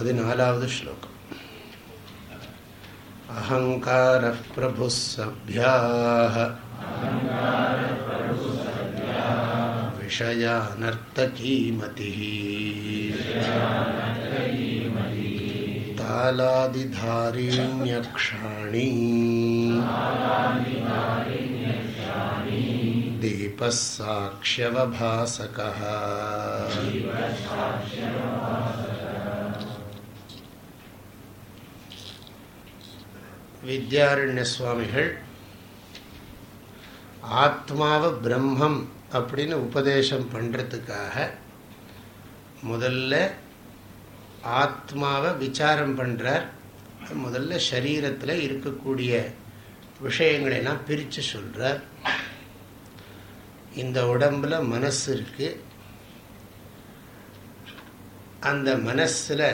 പതിനാലാവത് ശ്ലോകം അഹങ്കാര പ്രഭുസഭ്യാ विषयानर्तकीमतिः तालादिधारिण्यक्षाणी दीपः साक्ष्यवभासकः வித்யாரண்ய சுவாமிகள் ஆத்மாவை பிரம்மம் அப்படின்னு உபதேசம் பண்ணுறதுக்காக முதல்ல ஆத்மாவை விசாரம் பண்ணுறார் முதல்ல சரீரத்தில் இருக்கக்கூடிய விஷயங்களெல்லாம் பிரித்து சொல்கிறார் இந்த உடம்பில் மனசு இருக்குது அந்த மனசில்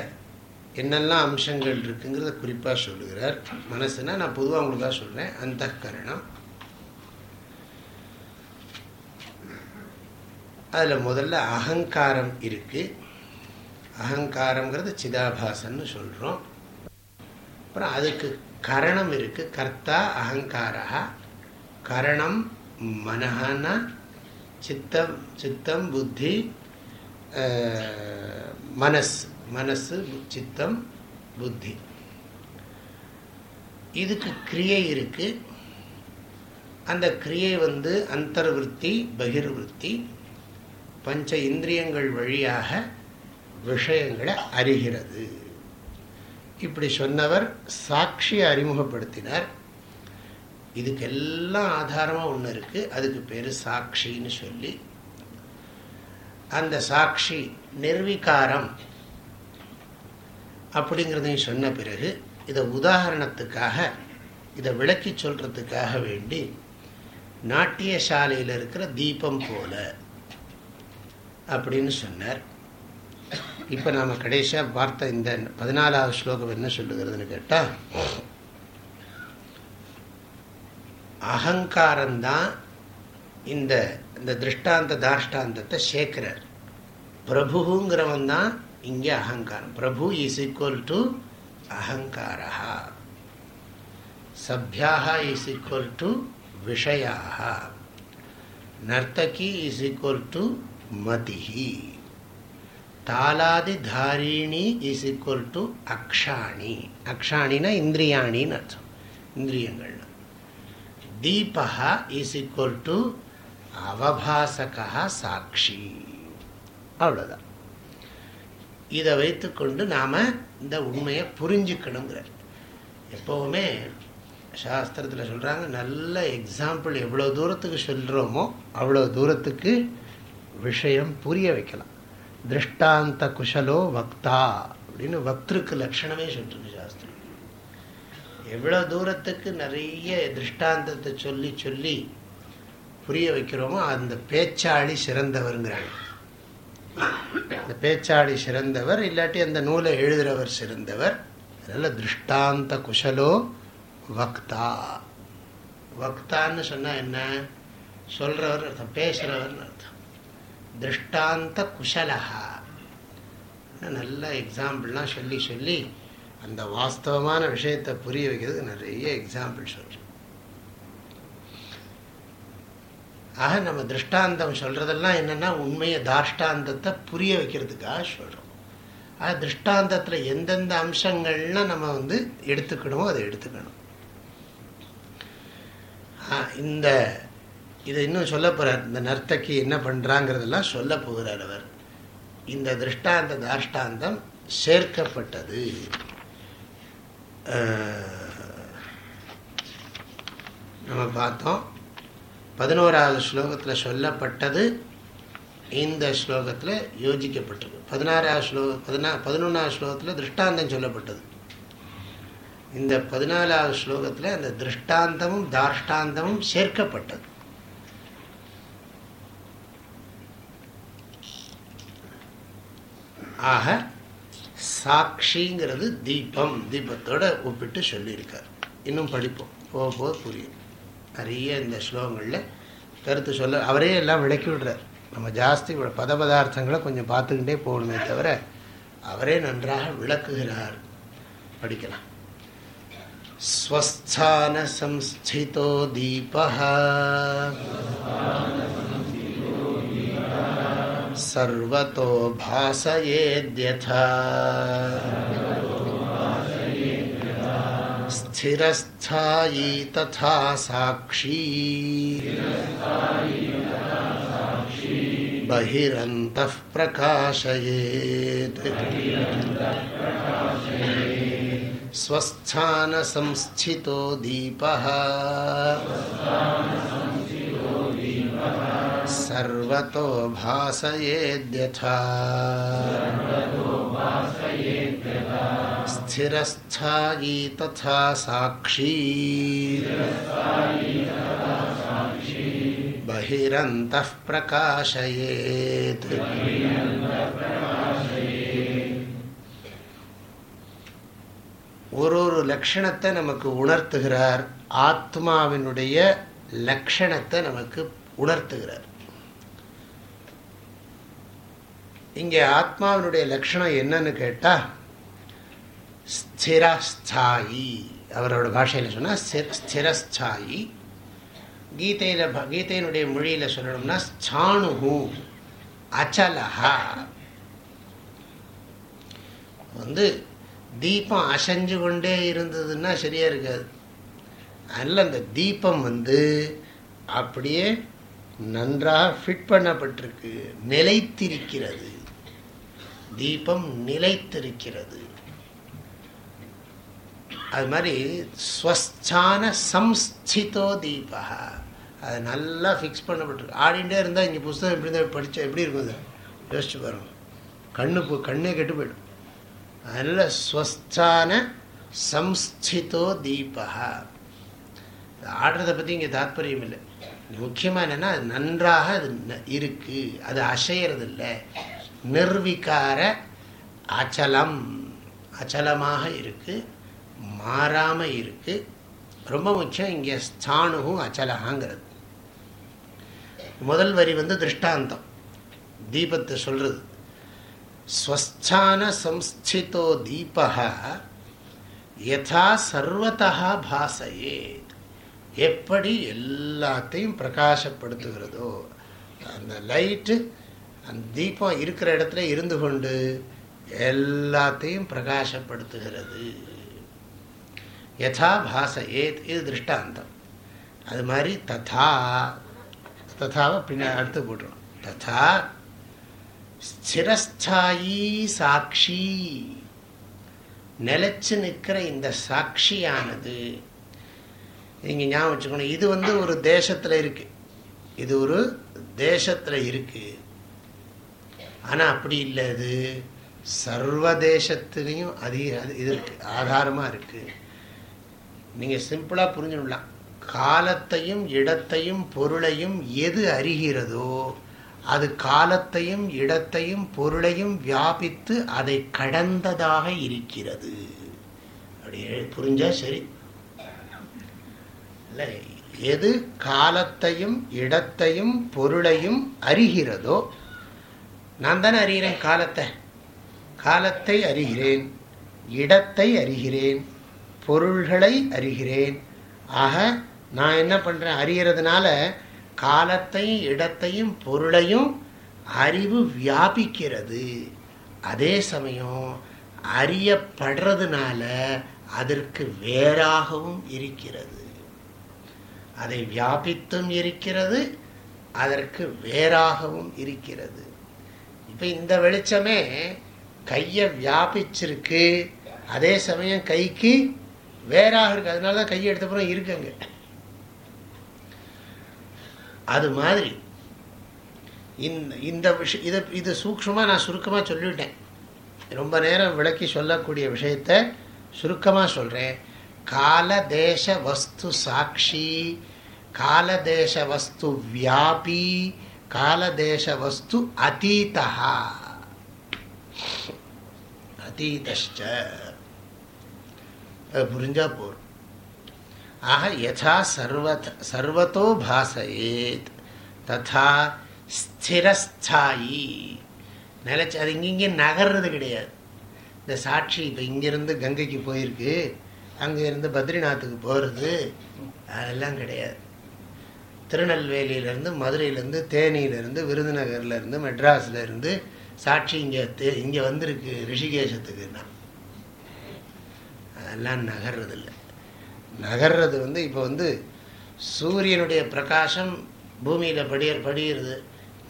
என்னெல்லாம் அம்சங்கள் இருக்குங்கிறத குறிப்பாக சொல்லுகிறார். மனசுனா நான் பொதுவாக உங்களுக்காக சொல்கிறேன் அந்த கரணம் அதில் முதல்ல அகங்காரம் இருக்குது அகங்காரங்கிறது சிதாபாசன்னு சொல்கிறோம் அப்புறம் அதுக்கு கரணம் இருக்குது கர்த்தா அகங்காரா கரணம் மனஹான. சித்தம் சித்தம் புத்தி மனஸ் மனசு சித்தம் புத்தி. இதுக்கு கிரியை இருக்கு. அந்த கிரியை வந்து அந்தர்விருத்தி பகிர்விருத்தி பஞ்ச இந்திரியங்கள் வழியாக விஷயங்களை அறிகிறது. இப்படி சொன்னவர் சாட்சியை அறிமுகப்படுத்தினார். இதுக்கெல்லாம் ஆதாரமாக ஒன்று இருக்குது அதுக்கு பேர் சாட்சின்னு சொல்லி. அந்த சாட்சி நிர்வீகாரம் அப்படிங்கிறதையும் சொன்ன பிறகு இதை உதாரணத்துக்காக இதை விளக்கி சொல்கிறதுக்காக வேண்டி நாட்டிய சாலையில் இருக்கிற தீபம் போல அப்படின்னு சொன்னார். இப்போ நாம் கடைசியாக பார்த்த இந்த பதினாலாவது ஸ்லோகம் என்ன சொல்லுகிறதுன்னு கேட்டால் அகங்காரந்தான் இந்த இந்த திருஷ்டாந்த தாஷ்டாந்தத்தை சேர்க்கிறார். பிரபுங்கிறவன் தான் இங்கே அகங்காரம். பிரபு இஸ் ஈக்குவல் டு அகங்காரா சபியாக இஸ் ஈக்குவல் டு விஷயாக நர்த்தகி இஸ் ஈக்குவல் டு மதிஹி. தாலாதி தாரிணி இஸ் ஈக்குவல் டு அக்ஷாணி. அக்ஷாணினா இந்திரியாணின்னு அர்த்தம். இந்திரியங்கள் தீபா இஸ் ஈக்குவல் டு அவபாசகா சாட்சி. அவ்வளோதான் இதை வைத்துக்கொண்டு நாம் இந்த உண்மையை புரிஞ்சுக்கணுங்கிறார். எப்போவுமே சாஸ்திரத்தில் சொல்கிறாங்க நல்ல எக்ஸாம்பிள் எவ்வளோ தூரத்துக்கு சொல்கிறோமோ அவ்வளோ தூரத்துக்கு விஷயம் புரிய வைக்கலாம். திருஷ்டாந்த குஷலோ வக்தா அப்படின்னு வக்திருக்கு லட்சணமே சொல்லிருக்கு சாஸ்திரம். எவ்வளோ தூரத்துக்கு நிறைய திருஷ்டாந்தத்தை சொல்லி சொல்லி புரிய வைக்கிறோமோ அந்த பேச்சாளி சிறந்தவருங்கிறாங்க. அந்த பேச்சாளி சிறந்தவர் இல்லாட்டி அந்த நூலை எழுதுகிறவர் சிறந்தவர். அதனால் திருஷ்டாந்த குஷலோ வக்தா. வக்தான்னு சொன்னால் என்ன? சொல்கிறவர் அர்த்தம் பேசுகிறவர்னு அர்த்தம். திருஷ்டாந்த குஷலஹா. நல்ல எக்ஸாம்பிள்லாம் சொல்லி சொல்லி அந்த வாஸ்தவமான விஷயத்தை புரிய வைக்கிறதுக்கு நிறைய எக்ஸாம்பிள் சொல்கிறேன் ஆக நம்ம திருஷ்டாந்தம் சொல்கிறதெல்லாம் என்னென்னா உண்மையை தாஷ்டாந்தத்தை புரிய வைக்கிறதுக்காக சொல்கிறோம் ஆக திருஷ்டாந்தத்தில் எந்தெந்த அம்சங்கள்லாம் நம்ம வந்து எடுத்துக்கணுமோ அதை எடுத்துக்கணும். இந்த இதை இன்னும் சொல்ல போகிறார் இந்த நர்த்தக்கி என்ன பண்ணுறாங்கிறதெல்லாம் சொல்ல போகிறார் அவர். இந்த திருஷ்டாந்த தாஷ்டாந்தம் சேர்க்கப்பட்டது. நம்ம பார்த்தோம். பதினோராவது ஸ்லோகத்தில் சொல்லப்பட்டது இந்த ஸ்லோகத்தில் யோஜிக்கப்பட்டிருக்கு பதினாறாவது ஸ்லோக பதினா பதினொன்றாவது ஸ்லோகத்தில் திருஷ்டாந்தம் சொல்லப்பட்டது. இந்த பதினாலாவது ஸ்லோகத்தில் அந்த திருஷ்டாந்தமும் தாஷ்டாந்தமும் சேர்க்கப்பட்டது. ஆக சாட்சிங்கிறது தீபம். தீபத்தோட ஒப்பிட்டு சொல்லியிருக்கார். இன்னும் படிப்போம். போக போக புரியும். நிறைய இந்த ஸ்லோகங்களில் கருத்து சொல்ல அவரே எல்லாம் விளக்கி விடுறார் நம்ம ஜாஸ்தி பத பதார்த்தங்களை கொஞ்சம் பார்த்துக்கிட்டே போகணுமே தவிர அவரே நன்றாக விளக்குகிறார் படிக்கலாம் ஸ்வஸ்தான சம்ஸ்திதோ தீபா सर्वतो भासयेद्यथा स्थिरस्थायी तथा साक्षी। बहिरन्तः प्रकाशयेत्। स्वस्थानसंस्थितो दीपः। सर्वतो भासयेद्यथा। स्थिरस्थायी तथा साक्षी बहिरन्तः प्रकाशयेत् ஒரு ஒரு லட்சணத்தை நமக்கு உணர்த்துகிறார் ஆத்மாவினுடைய லட்சணத்தை நமக்கு உணர்த்துகிறார் இங்கே ஆத்மாவினுடைய லட்சணம் என்னன்னு கேட்டால் ஸ்திரஸ்தாயி. அவரோட பாஷையில் சொன்னால் ஸ்திரஸ்தாயி. கீதையில் கீதையினுடைய மொழியில் சொல்லணும்னா ஸ்தானு அச்சலஹா. வந்து தீபம் அசைஞ்சு கொண்டே இருந்ததுன்னா சரியாக இருக்காது. அதில் அந்த தீபம் வந்து அப்படியே நன்றாக ஃபிட் பண்ணப்பட்டிருக்கு. நிலைத்திருக்கிறது. தீபம் நிலைத்திருக்கிறது. அது மாதிரி ஸ்வஸ்தான சம்ஸ்திதோ தீபா அது நல்லா ஃபிக்ஸ் பண்ணப்பட்டிருக்கு. ஆடிகிட்டே இருந்தால் இங்கே புஸ்தகம் எப்படி இருந்தால் படித்தா எப்படி இருக்கும் அது? யோசிச்சு பாருங்க. கண்ணு போ கண்ணே கெட்டு போயிடும். அதனால் ஸ்வஸ்தான சம்ஸ்திதோ தீபா ஆடுறதை பற்றி இங்கே தாத்பரியம் இல்லை. முக்கியமாக என்னென்னா அது நன்றாக அது இருக்குது அது அசையறது இல்லை நிர்விகார அச்சலம். அச்சலமாக இருக்குது மாறாமல் இருக்குது ரொம்ப முக்கியம் இங்கே ஸ்தானுகும் அச்சலகாங்கிறது முதல் வரி வந்து திருஷ்டாந்தம். தீபத்தை சொல்கிறது ஸ்வஸ்தான சம்ஸ்திதோ தீபா யதா சர்வதா பாசையே எப்படி எல்லாத்தையும் பிரகாசப்படுத்துகிறதோ அந்த லைட்டு அந்த தீபம் இருக்கிற இடத்துல இருந்து கொண்டு எல்லாத்தையும் பிரகாசப்படுத்துகிறது. யதா பாச ஏத் இது திருஷ்டாந்தம் அது மாதிரி ததா ததாவை பின்ன அடுத்து போட்டுரும் ததா ஸ்திரஸ்தாயி சாட்சி நிலச்சி நிற்கிற இந்த சாட்சியானது நீங்கள் ஞாபகம் வச்சுக்கணும் இது வந்து ஒரு தேசத்தில் இருக்குது இது ஒரு தேசத்தில் இருக்குது ஆனால் அப்படி இல்லை இது சர்வதேசத்துலேயும் அதிக இது இருக்குது ஆதாரமாக இருக்குது நீங்கள் சிம்பிளாக புரிஞ்சுடலாம் காலத்தையும் இடத்தையும் பொருளையும் எது அறிகிறதோ அது காலத்தையும் இடத்தையும் பொருளையும் வியாபித்து அதை கடந்ததாக இருக்கிறது. அப்படி புரிஞ்சா சரி. இல்லை எது காலத்தையும் இடத்தையும் பொருளையும் அறிகிறதோ நான் தானே அறிகிறேன் காலத்தை. காலத்தை அறிகிறேன் இடத்தை அறிகிறேன். பொருள்களை அறிகிறேன். ஆக நான் என்ன பண்ணுறேன் அறிகிறதுனால காலத்தையும் இடத்தையும் பொருளையும் அறிவு வியாபிக்கிறது. அதே சமயம் அறியப்படுறதுனால அதற்கு வேறாகவும் இருக்கிறது. அதை வியாபித்தும் இருக்கிறது அதற்கு வேறாகவும் இருக்கிறது. இப்போ இந்த வெளிச்சமே கையை வியாபிச்சிருக்கு. அதே சமயம் கைக்கு வேறாக இருக்கு. அதனால தான் கையை எடுத்தப்புறம் இருக்குங்க அது மாதிரி. இந்த இந்த விஷயம் இதை இது சூக்ஷமாக நான் சுருக்கமாக சொல்லிவிட்டேன். ரொம்ப நேரம் விளக்கி சொல்லக்கூடிய விஷயத்த சுருக்கமாக சொல்கிறேன் கால தேச வஸ்து சாட்சி காலதேச வஸ்து வியாபி காலதேச வஸ்து அதீதா அதீதச்ச புரிஞ்சால் போகும் ஆக யதா சர்வத சர்வத்தோ பாசையேத். ததா ஸ்திரஸ்தாயி. நிலச்சி அது இங்கே நகர்றது கிடையாது. இந்த சாட்சி இப்போ இங்கேருந்து கங்கைக்கு போயிருக்கு அங்கேருந்து பத்ரிநாத்துக்கு போகிறது அதெல்லாம் கிடையாது. திருநெல்வேலியிலேருந்து மதுரையிலேருந்து தேனியிலேருந்து விருதுநகர்லேருந்து மெட்ராஸ்லேருந்து சாட்சி இங்கே இங்கே வந்திருக்கு ரிஷிகேஷத்துக்குன்னா. அதெல்லாம் நகர்றதில்லை. நகர்றது வந்து இப்போ வந்து சூரியனுடைய பிரகாசம் பூமியில் படிய படியிறது.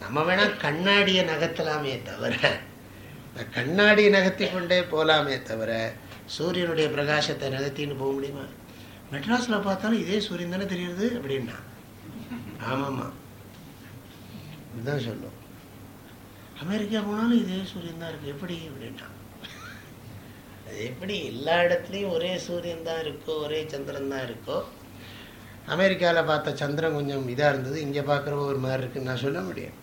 நம்ம வேணால் கண்ணாடியை நகர்த்தலாமே தவிர கண்ணாடியை நகர்த்தி கொண்டே போகலாமே தவிர சூரியனுடைய பிரகாசத்தை நகர்த்தின்னு போக முடியுமா? மெட்ராஸில் பார்த்தாலும் இதே சூரியன் தானே தெரியுது அப்படின்னா. ஆமாம்மா. இதுதான் சொல்லும். அமெரிக்கா போனாலும் இதே சூரியன் தான் இருக்குது எப்படி அப்படின்னா அது எப்படி எல்லா இடத்துலையும் ஒரே சூரியன் தான் இருக்கோ ஒரே சந்திரன் தான் இருக்கோ அமெரிக்காவில் பார்த்த சந்திரன் கொஞ்சம் இதாக இருந்தது இங்கே பார்க்குற ஒரு மாதிரி இருக்குன்னு நான் சொல்ல முடியும்.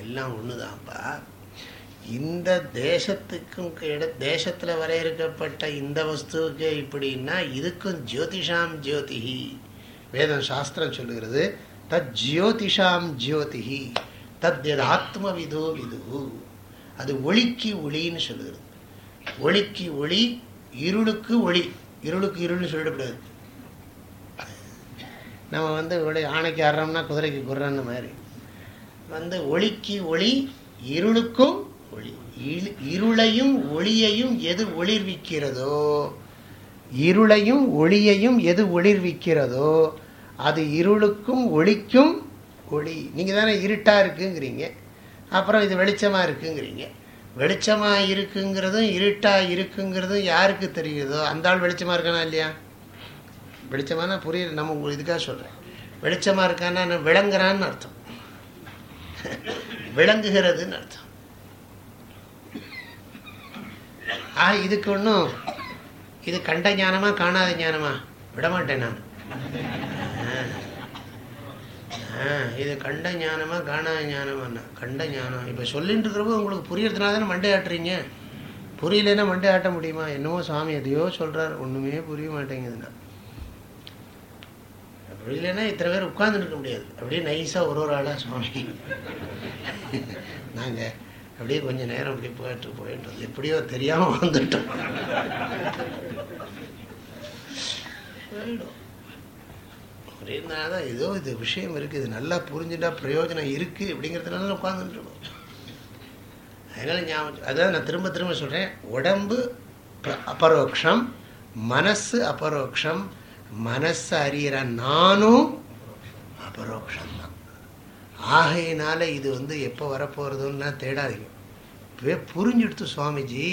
எல்லாம் ஒன்று தான்ப்பா இந்த தேசத்துக்கும் இட தேசத்தில் வரையறுக்கப்பட்ட இந்த வஸ்துவுக்கு இப்படின்னா இதுக்கும் ஜோதிஷாம் ஜோதிஹி. வேதம் சாஸ்திரம் சொல்லுகிறது தத் ஜோதிஷாம் ஜோதிஹி தத் எது ஆத்ம விதோ விது. அது ஒளிக்கு ஒளின்னு சொல்லுகிறது. ஒளிக்கு ஒளி இருளுக்கு ஒளி. இருளுக்கு இருள்னு சொல்லிடக்கூடாது. நம்ம வந்து ஒளி ஆணைக்கு ஆடுறோம்னா குதிரைக்கு குர்றன்னு மாதிரி. வந்து ஒளிக்கு ஒளி இருளுக்கும் ஒளி. இருளையும் ஒளியையும் எது ஒளிர்விக்கிறதோ இருளையும் ஒளியையும் எது ஒளிர்விக்கிறதோ அது இருளுக்கும் ஒளிக்கும் ஒளி. நீங்கள் தானே இருட்டாக இருக்குங்கிறீங்க. அப்புறம் இது வெளிச்சமாக இருக்குங்கிறீங்க. வெளிச்சமாக இருக்குங்கிறதும் இருட்டாக இருக்குங்கிறதும் யாருக்கு தெரியுதோ அந்த ஆள் வெளிச்சமாக இருக்கானா இல்லையா? வெளிச்சமானா புரியுது நம்ம உங்களுக்கு இதுக்காக சொல்கிறேன் வெளிச்சமாக இருக்கானா விளங்குறான்னு அர்த்தம். விளங்குகிறதுன்னு அர்த்தம். ஆ இதுக்கு ஒன்றும் இது கண்ட ஞானமா காணாத ஞானமா? விடமாட்டேன் நான். இது கண்ட ஞானமா காணா ஞானமா கண்ட ஞானம். இப்போ சொல்லிட்டு இருக்கிறப்போ உங்களுக்கு புரியறதுனால தானே மண்டை ஆட்டுறீங்க புரியலன்னா மண்டை ஆட்ட முடியுமா? என்னவோ சுவாமி எதையோ சொல்கிறார் ஒன்றுமே புரிய மாட்டேங்குதுண்ணா புரியலன்னா இத்தனை பேர் உட்கார்ந்துருக்க முடியாது. அப்படியே நைஸாக ஒரு ஒரு ஆளாக சுவாமி நாங்கள் அப்படியே கொஞ்சம் நேரம் அப்படி போயிட்டு போயிட்டு எப்படியோ தெரியாமல் வந்துட்டோம். போயிடும். அப்படி தான் ஏதோ இது விஷயம் இருக்குது இது நல்லா புரிஞ்சுட்டா பிரயோஜனம் இருக்குது அப்படிங்கிறதுனால உட்காந்துருக்கோம் அதனால் ஞாபகம் அதான் நான் திரும்ப திரும்ப சொல்கிறேன் உடம்பு அபரோக்ஷம் மனசு அபரோக்ஷம் மனசு அறிகிற நானும் அபரோக்ஷம்தான் ஆகையினால இது வந்து எப்போ வரப்போகிறதுன்னா தேடாதீங்க. இப்போவே புரிஞ்சுடுத்து சுவாமிஜி.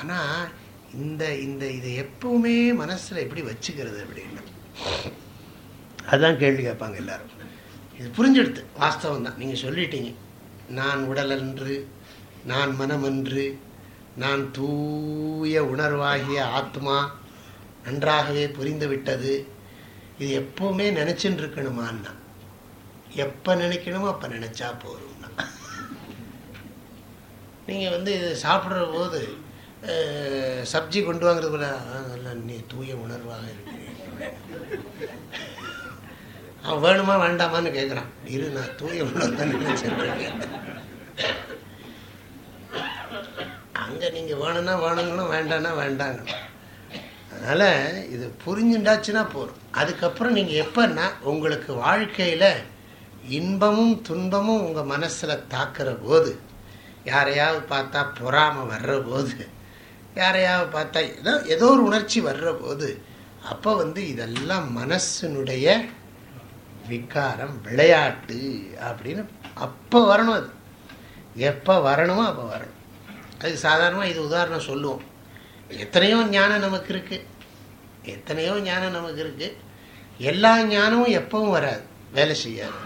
ஆனால் இந்த இந்த இதை எப்பவுமே மனசில் எப்படி வச்சுக்கிறது அப்படின்னா. அதுதான் கேள்வி கேட்பாங்க எல்லாரும். இது புரிஞ்செடுத்து வாஸ்தவம் தான். நீங்கள் சொல்லிட்டீங்க. நான் உடலன்று நான் மனமன்று நான் தூய உணர்வாகிய ஆத்மா நன்றாகவே புரிந்து விட்டது இது எப்போவுமே நினச்சின்னு இருக்கணுமான்னா எப்போ நினைக்கணுமோ அப்போ நினச்சா போதும்னா. நீங்கள் வந்து இது சாப்பிட்ற போது சப்ஜி கொண்டு வாங்குறது போல நீ தூய உணர்வாக இருக்கிறேன் அவன் வேணுமா வேண்டாமான்னு கேட்குறான் இரு நான் தூய உணர்வு நினைச்சிருக்கேன் அங்கே நீங்கள் வேணும்னா வேணுங்களும் வேண்டாம்னா வேண்டாங்க அதனால் இது புரிஞ்சுண்டாச்சுன்னா போதும். அதுக்கப்புறம் நீங்கள் எப்போன்னா உங்களுக்கு வாழ்க்கையில் இன்பமும் துன்பமும் உங்கள் மனசில் தாக்குற போது யாரையாவது பார்த்தா பொறாமல் வர்ற போது யாரையாவது பார்த்தா ஏதோ ஏதோ ஒரு உணர்ச்சி வர்ற போது அப்போ வந்து இதெல்லாம் மனசினுடைய விக்காரம் விளையாட்டு அப்படின்னு அப்போ வரணும் அது. எப்போ வரணுமோ அப்போ வரணும். அது சாதாரணமாக இது உதாரணம் சொல்லுவோம். எத்தனையோ ஞானம் நமக்கு இருக்குது எத்தனையோ ஞானம் நமக்கு இருக்குது எல்லா ஞானமும் எப்பவும் வராது. வேலை செய்யாது.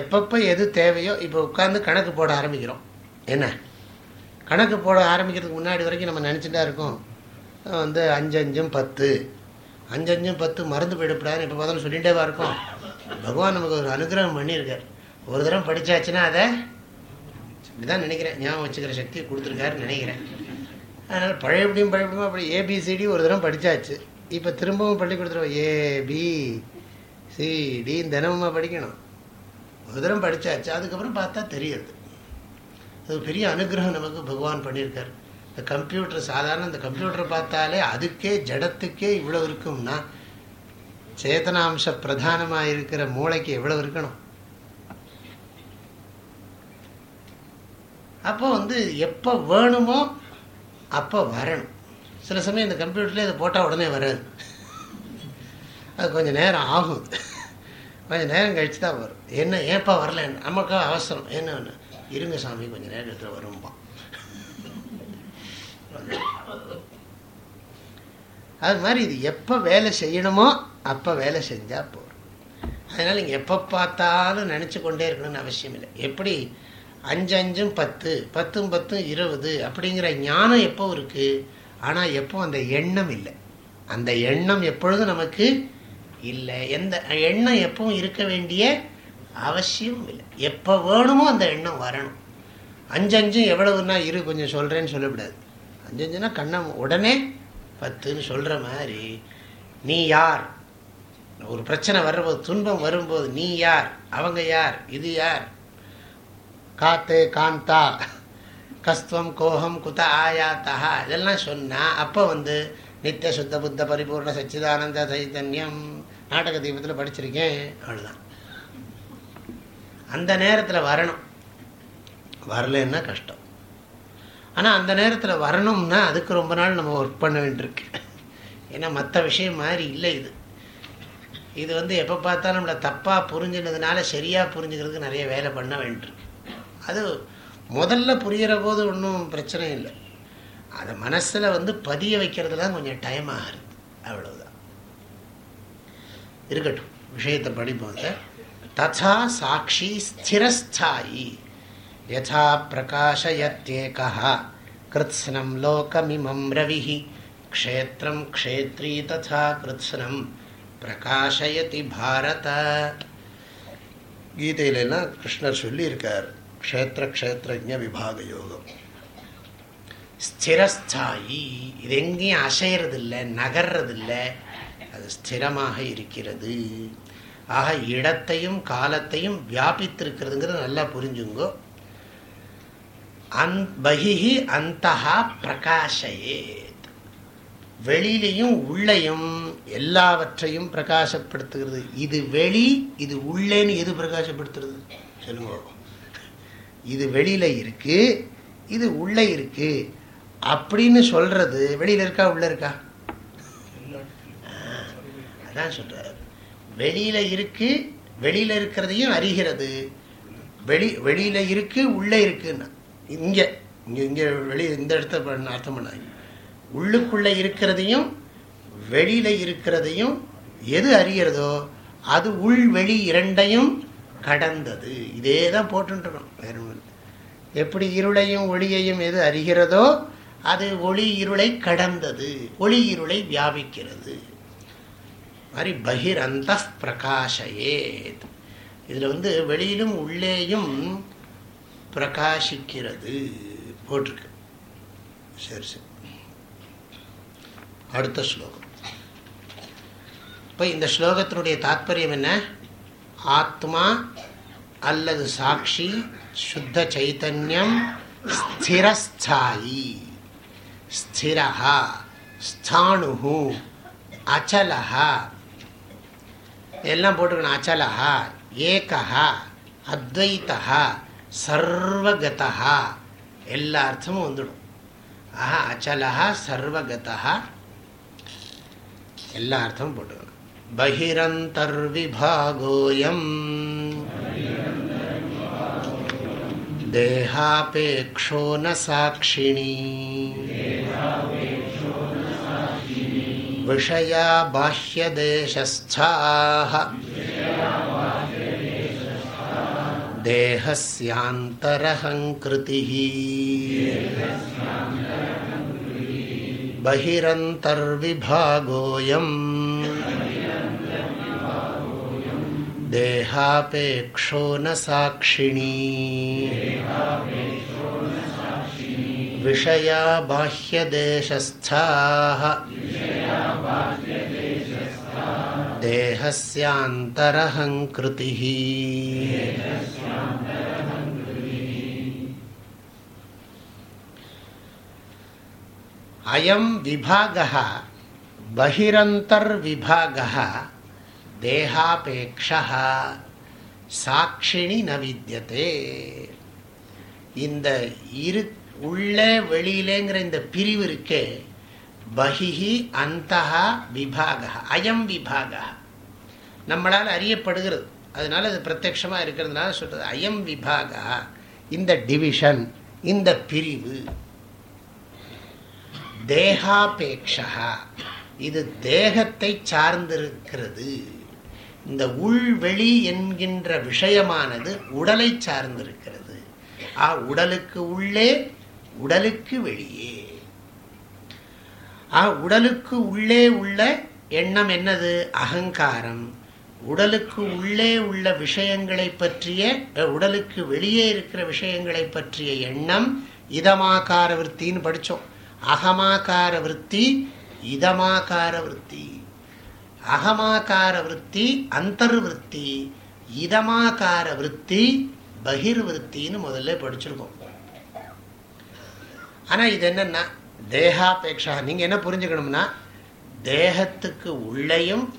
எப்பப்போ எது தேவையோ இப்போ உட்காந்து கணக்கு போட ஆரம்பிக்கிறோம். என்ன? கணக்கு போட ஆரம்பிக்கிறதுக்கு முன்னாடி வரைக்கும் நம்ம நினச்சிட்டா இருக்கோம். வந்து அஞ்சு அஞ்சும் பத்து. அஞ்சு அஞ்சும் பத்து மருந்து போயிடப்படாதுன்னு இப்போ பார்த்தாலும் சொல்லிகிட்டேவா இருக்கும். பகவான் நமக்கு ஒரு அனுகிரகம் பண்ணியிருக்கார். ஒரு தரம் படித்தாச்சுன்னா அதை இப்படிதான் நினைக்கிறேன். ஞாபகம் வச்சுக்கிற சக்தியை கொடுத்துருக்காருன்னு நினைக்கிறேன். அதனால் பழையபடியும் பழையபடியும் அப்படி ஏபிசிடி ஒரு தரம் படித்தாச்சு இப்போ திரும்பவும் பள்ளி கொடுத்துருவோம் ஏபி சிடி தினமுமா படிக்கணும். ஒரு தரம் படித்தாச்சு அதுக்கப்புறம் பார்த்தா தெரியுது. அது பெரிய அனுகிரகம் நமக்கு பகவான் பண்ணியிருக்கார். இந்த கம்ப்யூட்டர் சாதாரண இந்த கம்ப்யூட்டரை பார்த்தாலே அதுக்கே ஜடத்துக்கே இவ்வளோ இருக்கும்னா சேதனாம்ச பிரதானமாக இருக்கிற மூளைக்கு எவ்வளவு இருக்கணும்? அப்போ வந்து எப்போ வேணுமோ அப்போ வரணும். சில சமயம் இந்த கம்ப்யூட்டர்லேயே அதை போட்டால் உடனே வராது. அது கொஞ்சம் நேரம் ஆகும். கொஞ்சம் நேரம் கழித்து தான் வரும். என்ன ஏப்பா வரல நமக்கு அவசரம். என்ன இருங்க சாமி கொஞ்சம் நேரத்தில் வரும்பா. அது மாதிரி இது எப்போ வேலை செய்யணுமோ அப்போ வேலை செஞ்சால் போதும். அதனால் நீங்கள் எப்போ பார்த்தாலும் நினச்சி கொண்டே இருக்கணும்னு அவசியம் இல்லை. எப்படி? அஞ்சு அஞ்சும் பத்து பத்தும் பத்தும் இருபது அப்படிங்கிற ஞானம் எப்போ இருக்குது ஆனால் எப்போ அந்த எண்ணம் இல்லை. அந்த எண்ணம் எப்பொழுதும் நமக்கு இல்லை. எந்த எண்ணம் எப்பவும் இருக்க வேண்டிய அவசியமும் இல்லை. எப்போ வேணுமோ அந்த எண்ணம் வரணும். அஞ்சு அஞ்சும் எவ்வளவுன்னா இரு கொஞ்சம் சொல்கிறேன்னு சொல்லக்கூடாது அஞ்சு அஞ்சுனா கண்ணம் உடனே பத்துன்னு சொல்கிற மாதிரி நீ யார்? ஒரு பிரச்சனை வரும்போது துன்பம் வரும்போது நீ யார்? அவங்க யார்? இது யார்? காத்து காந்தா. கஸ்துவம் கோஹம் குத ஆயாத்தா இதெல்லாம் சொன்னால் அப்போ வந்து நித்திய சுத்த புத்த பரிபூர்ண சச்சிதானந்த சைதன்யம் நாடக தீபத்தில் படிச்சிருக்கேன். அவ்வளோதான் அந்த நேரத்தில் வரணும். வரலன்னா கஷ்டம். ஆனால் அந்த நேரத்தில் வரணும்னா அதுக்கு ரொம்ப நாள் நம்ம ஒர்க் பண்ண வேண்டியிருக்கு. ஏன்னா மற்ற விஷயம் மாதிரி இல்லை இது. இது வந்து எப்போ பார்த்தாலும் நம்மளை தப்பாக புரிஞ்சுனதுனால சரியாக புரிஞ்சுக்கிறதுக்கு நிறைய வேலை பண்ண வேண்டியிருக்கு. அது முதல்ல புரிகிற போது ஒன்றும் பிரச்சனை இல்லை. அதை மனசில் வந்து பதிய வைக்கிறதுல கொஞ்சம் டைம் ஆகிறது அவ்வளவுதான். இருக்கட்டும். விஷயத்தை படிப்போம் ததா சாட்சி ஸ்திரஸ்தாயி. யதா பிரகாஷயத்யேகா கிருத்ஸ்னம் லோகமிமம் ரவி க்ஷேத்திரம் க்ஷேத்ரி ததா கிருத்ஸ்னம் பிரகாஷயதி பாரத கீதையிலெல்லாம் கிருஷ்ணர் சொல்லியிருக்கார் க்ஷேத்திர க்ஷேத்திரஜ விபாக யோகம் ஸ்திரஸ்தாயி இது எங்கேயும் அசைறதில்லை நகர்றதில்லை அது ஸ்திரமாக இருக்கிறது. ஆக இடத்தையும் காலத்தையும் வியாபித்திருக்கிறதுங்கிறது நல்லா புரிஞ்சுங்கோ. பகிஹி அந்தஹா பிரகாஷயே வெளியிலையும் உள்ளையும் எல்லாவற்றையும் பிரகாசப்படுத்துகிறது. இது வெளி இது உள்ளேன்னு எது பிரகாசப்படுத்துறது? சொல்லுங்க இது வெளியில இருக்கு இது உள்ளே இருக்கு. அப்படின்னு சொல்றது வெளியில இருக்கா உள்ள இருக்கா? அதான் சொல்றாரு. வெளியில இருக்கு வெளியில இருக்கிறதையும் அறிகிறது. வெளி வெளியில இருக்கு உள்ளே இருக்குன்னா. இங்கே இங்கே இங்கே வெளி இந்த இடத்த அர்த்தம் பண்ணாங்க உள்ளுக்குள்ளே இருக்கிறதையும் வெளியில் இருக்கிறதையும் எது அறிகிறதோ அது உள் வெளி இரண்டையும் கடந்தது. இதே தான் போட்டுருக்கோம் வேறு எப்படி இருளையும் ஒளியையும் எது அறிகிறதோ அது ஒளி இருளை கடந்தது. ஒளி இருளை வியாபிக்கிறது. மாதிரி பகிரந்த அந்த பிரகாஷயேத். இதில் வந்து வெளியிலும் உள்ளேயும் பிரகாசிக்கிறது. போட்டிருக்கு. சரி சரி. அடுத்த ஸ்லோகம். இப்போ இந்த ஸ்லோகத்தினுடைய தாத்பரியம் என்ன? ஆத்மா அல்லது சாட்சி சுத்த சைத்தன்யம் ஸ்திரஸ்தாயி. ஸ்திரஹா ஸ்தானு அச்சலஹா. எல்லாம் போட்டுக்கணும் அச்சலா ஏகா அத்வைத்தஹா. சர்வகதா எல்லா அர்த்தமும் வந்துடும். ஆஹா அச்சலா சர்வகதா எல்லா அர்த்தமும் போட்டுக்கணும். பகிரந்தர்விபாகோயம். தேகாபேக்ஷோ ந சாட்சிணி விஷயா பாஹ்யதேசஸ்தாக देहस्यान्तरहङ्कृतिः बहिरन्तर्विभागोऽयम् देहापेक्षो न साक्षिणी विषया बाह्यदेशस्थाः देहस्यान्तरहङ्कृतिः अयं विभागः बहिरन्तर्विभागः தேகாபேக்ஷா சாட்சிணி ந வித்தியதே இந்த இரு உள்ளே வெளியிலேங்கிற இந்த பிரிவு இருக்கே பகிஹி அந்த விபாக அயம் விபாக நம்மளால் அறியப்படுகிறது. அதனால அது பிரத்யமாக இருக்கிறதுனால சொல்றது அயம் விபாக இந்த டிவிஷன் இந்த பிரிவு தேகாபேக்ஷா இது தேகத்தை சார்ந்திருக்கிறது. இந்த உள்வெளி என்கின்ற விஷயமானது உடலை சார்ந்திருக்கிறது. ஆ உடலுக்கு உள்ளே உடலுக்கு வெளியே. உடலுக்கு உள்ளே உள்ள எண்ணம் என்னது? அகங்காரம். உடலுக்கு உள்ளே உள்ள விஷயங்களை பற்றிய உடலுக்கு வெளியே இருக்கிற விஷயங்களை பற்றிய எண்ணம் இதமாக்கார விற்த்தின்னு படித்தோம் அகமாக்கார விற்த்தி இதமாக்கார விற்த்தி. அகமாக்கார விற்பி அந்தர்விற்பி இதமாக்கார விற்த்தி பகிர்விற்த்தின்னு முதல்ல படிச்சிருக்கோம். ஆனால் இது என்னன்னா தேகாபேட்சா நீங்கள் என்ன புரிஞ்சுக்கணும்னா தேகத்துக்கு உள்ளேயும்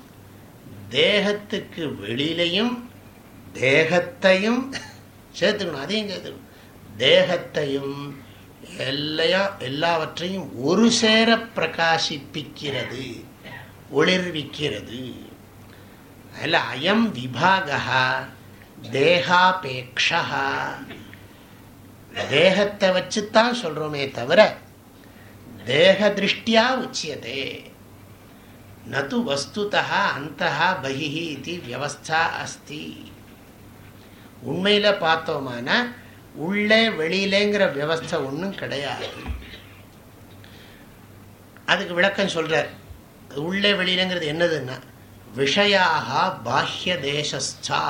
தேகத்துக்கு வெளியிலையும் தேகத்தையும் சேர்த்துக்கணும் அதையும் சேர்த்துக்கணும். தேகத்தையும் எல்லையா எல்லாவற்றையும் ஒரு சேர பிரகாசிப்பிக்கிறது ஒளிர்விக்கிறது. அதில் அயம் விபாகா தேகாபேக்ஷா தேகத்தை வச்சுத்தான் சொல்கிறோமே தவிர தேக திருஷ்டியா உச்சியதே நது வஸ்துதா அந்த பகிஹி இது வியவஸ்தா அஸ்தி உண்மையில் பார்த்தோமானா உள்ளே வெளியிலேங்கிற வியவஸ்தை ஒன்றும் கிடையாது. அதுக்கு விளக்கம் சொல்கிறார் உள்ளே வெளியிலங்கிறது என்னதுன்னா விஷயாக பாஹ்ய தேசஸ்தா.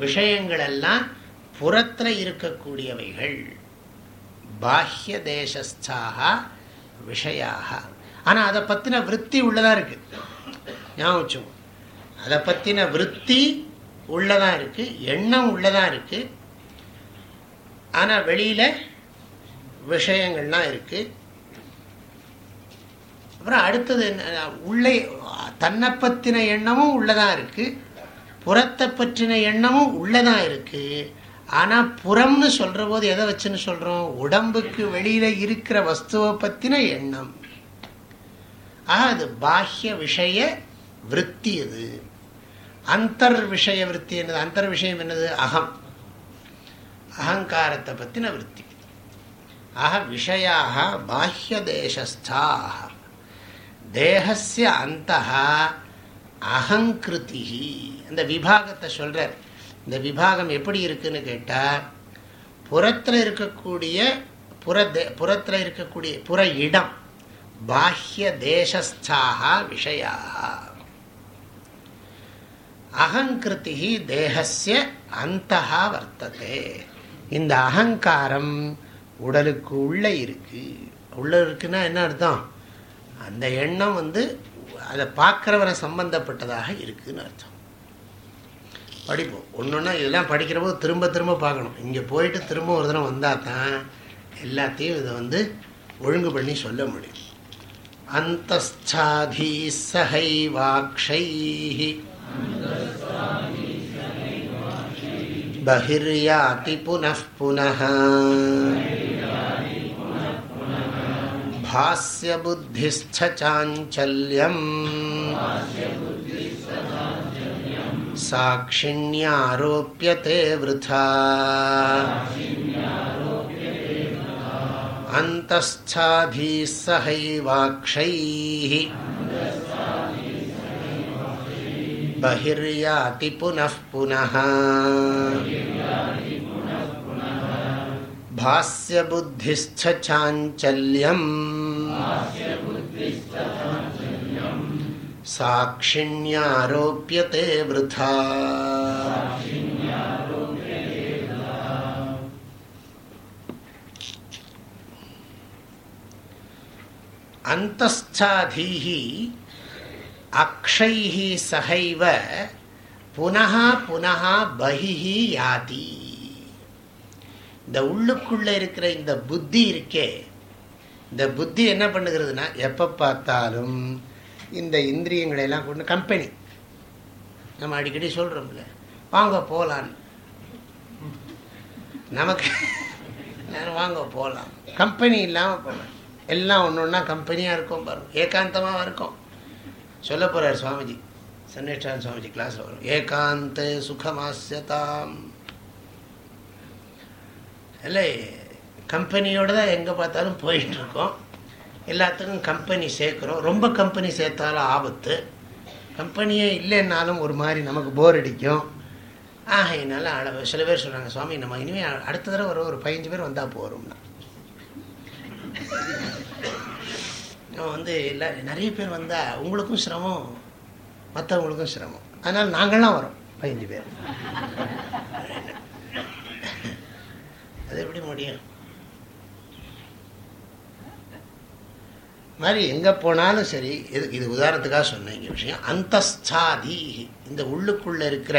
விஷயங்களெல்லாம் புறத்தில் இருக்கக்கூடியவைகள். பாஹ்ய தேசஸ்தாக விஷயாக. ஆனால் அதை பற்றின விற்பி உள்ளதாக இருக்கு. ஞாபகம் அதை பற்றின விற்பி உள்ளதாக இருக்கு எண்ணம் உள்ளதாக இருக்கு. ஆனால் வெளியில் விஷயங்கள்லாம் இருக்குது அப்புறம் அடுத்தது என்ன உள்ளே தன்னை பற்றின எண்ணமும் உள்ளதாக இருக்குது புறத்தை பற்றின எண்ணமும் உள்ளதாக இருக்குது ஆனால் புறம்னு சொல்கிற போது எதை வச்சுன்னு சொல்கிறோம் உடம்புக்கு வெளியில் இருக்கிற வஸ்துவை பற்றின எண்ணம். ஆக அது பாஹ்ய விஷய விற்பி அது. அந்தர் விஷய விற்பி என்னது? அந்தர் விஷயம் என்னது? அகம். அகங்காரத்தை பற்றின விற்பி ஆக விஷயாக பாஹ்ய தேசஸ்தாக தேகசிய அந்த அகங்கிருதி அந்த விபாகத்தை சொல்கிறார் இந்த விபாகம் எப்படி இருக்குன்னு கேட்டால் புறத்தில் இருக்கக்கூடிய புற தே புறத்தில் இருக்கக்கூடிய புற இடம் பாஹ்ய தேசஸ்தாக விஷயாக அகங்கிருதி தேகசிய அந்த வர்த்ததே. இந்த அகங்காரம் உடலுக்கு உள்ளே இருக்கு. உள்ள இருக்குன்னா என்ன அர்த்தம்? அந்த எண்ணம் வந்து அதை பார்க்குறவரை சம்பந்தப்பட்டதாக இருக்குதுன்னு அர்த்தம். படிப்போம் ஒன்று ஒன்றா இதெல்லாம் படிக்கிற போது திரும்ப திரும்ப பார்க்கணும் இங்கே போயிட்டு திரும்ப ஒரு தினம் வந்தால் தான் எல்லாத்தையும் இதை வந்து ஒழுங்கு பண்ணி சொல்ல முடியும் அந்தஸ்தாதி சஹைவாக்ஷை பகிர்யாதி புனః புனः भास्यबुद्धिस्थचाञ्चल्यम् साक्षिण्यारोप्यते वृथा। अन्तस्थाभिः सहैवाक्षैः। बहिर्याति पुनः साक्षिण्यारोप्यते वृथा அந்தஸ்தாதீஹி அக்ஷைஹி சகைவ புனः புனः பகிஹி யாதி இந்த உள்ளுக்குள்ள இருக்கிற இந்த புத்தி இருக்கே இந்த புத்தி என்ன பண்ணுகிறதுனா எப்போ பார்த்தாலும் இந்த இந்திரியங்களை எல்லாம் கொண்டு கம்பெனி நம்ம அடிக்கடி சொல்கிறோம்ல வாங்க போகலான்னு நமக்கு வாங்க போகலாம் கம்பெனி இல்லாமல் போகலாம் எல்லாம் ஒன்று ஒன்றா கம்பெனியாக இருக்கும் பாருங்க ஏகாந்தமாக இருக்கும். சொல்ல போகிறார் சுவாமிஜி. சன்னேஷ்டான் சுவாமிஜி கிளாஸில் வரும். ஏகாந்த சுகமாசியதாம் இல்லை கம்பெனியோடு தான் எங்கே பார்த்தாலும் போயிட்டுருக்கோம் எல்லாத்துக்கும் கம்பெனி சேர்க்குறோம். ரொம்ப கம்பெனி சேர்த்தாலும் ஆபத்து. கம்பெனியே இல்லைன்னாலும் ஒரு மாதிரி நமக்கு போர் அடிக்கும். ஆகையினால அளவு சில பேர் சொல்கிறாங்க சுவாமி நம்ம இனிமேல் அடுத்த தடவை ஒரு ஒரு பதினஞ்சு பேர் வந்தால் போகிறோம்னா வந்து இல்லை நிறைய பேர் வந்தால் உங்களுக்கும் சிரமம் மற்றவங்களுக்கும் சிரமம். அதனால் நாங்கள்லாம் வரோம் பதினஞ்சு பேர். அது எப்படி முடியும்? மாதிரி எங்கே போனாலும் சரி இது இது உதாரணத்துக்காக சொன்னேன் இங்கே விஷயம். அந்தஸ்தாதீஹி இந்த உள்ளுக்குள்ளே இருக்கிற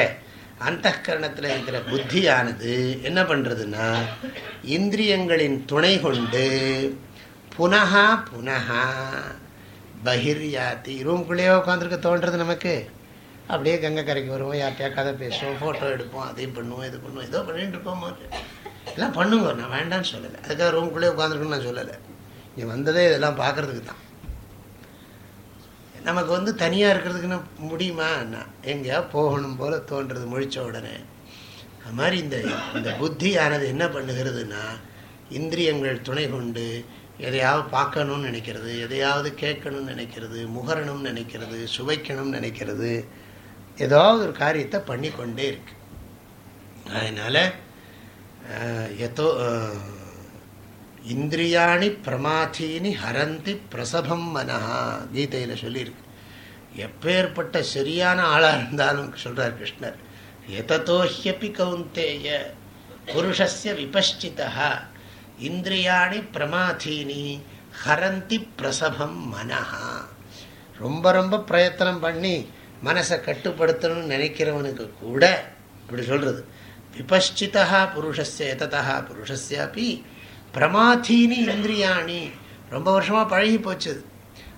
அந்த கரணத்தில் இருக்கிற புத்தியானது என்ன பண்ணுறதுன்னா இந்திரியங்களின் துணை கொண்டு புனகா புனகா பகிர்யாத்தி ரூம்குள்ளேயே உட்காந்துருக்க தோன்றது நமக்கு. அப்படியே கங்கை கரைக்கு வருவோம் யார்கிட்டயா கதை பேசுவோம் ஃபோட்டோ எடுப்போம் அதையும் பண்ணுவோம் இது பண்ணுவோம் ஏதோ பண்ணிட்டு இருப்போம். எல்லாம் பண்ணுங்க நான் வேண்டாம்னு சொல்லலை. அதுக்காக ரூம்குள்ளேயே உட்காந்துருக்குன்னு நான் சொல்லலை. இங்கே வந்ததே இதெல்லாம் பார்க்குறதுக்கு தான். நமக்கு வந்து தனியாக இருக்கிறதுக்குன்னு முடியுமா? எங்கேயா போகணும் போல் தோன்றது முழித்த உடனே. அது மாதிரி இந்த இந்த புத்தியானது என்ன பண்ணுகிறதுனா இந்திரியங்கள் துணை கொண்டு எதையாவது பார்க்கணும்னு நினைக்கிறது எதையாவது கேட்கணும்னு நினைக்கிறது முகரணும்னு நினைக்கிறது சுவைக்கணும்னு நினைக்கிறது ஏதாவது ஒரு காரியத்தை பண்ணி கொண்டே இருக்கு. அதனால் எத்தோ இந்திரியாணி பிரமாதீனி ஹரந்தி பிரசபம் மனஹா. கீதையில் சொல்லியிருக்கு. எப்பேற்பட்ட சரியான ஆளாக இருந்தாலும் சொல்கிறார் கிருஷ்ணர். எததோஹியப்பி கவுந்தேய புருஷஸ்ய விபஷ்டிதா இந்திரியாணி பிரமாதீனி ஹரந்தி பிரசபம் மனஹா. ரொம்ப ரொம்ப பிரயத்தனம் பண்ணி மனசை கட்டுப்படுத்தணும்னு நினைக்கிறவனுக்கு கூட இப்படி சொல்கிறது விபஷ்டிதா புருஷஸ்ய எததா புருஷஸ்யாப்பி பிரமாதீனி இந்திரியாணி. ரொம்ப வருஷமாக பழகி போச்சுது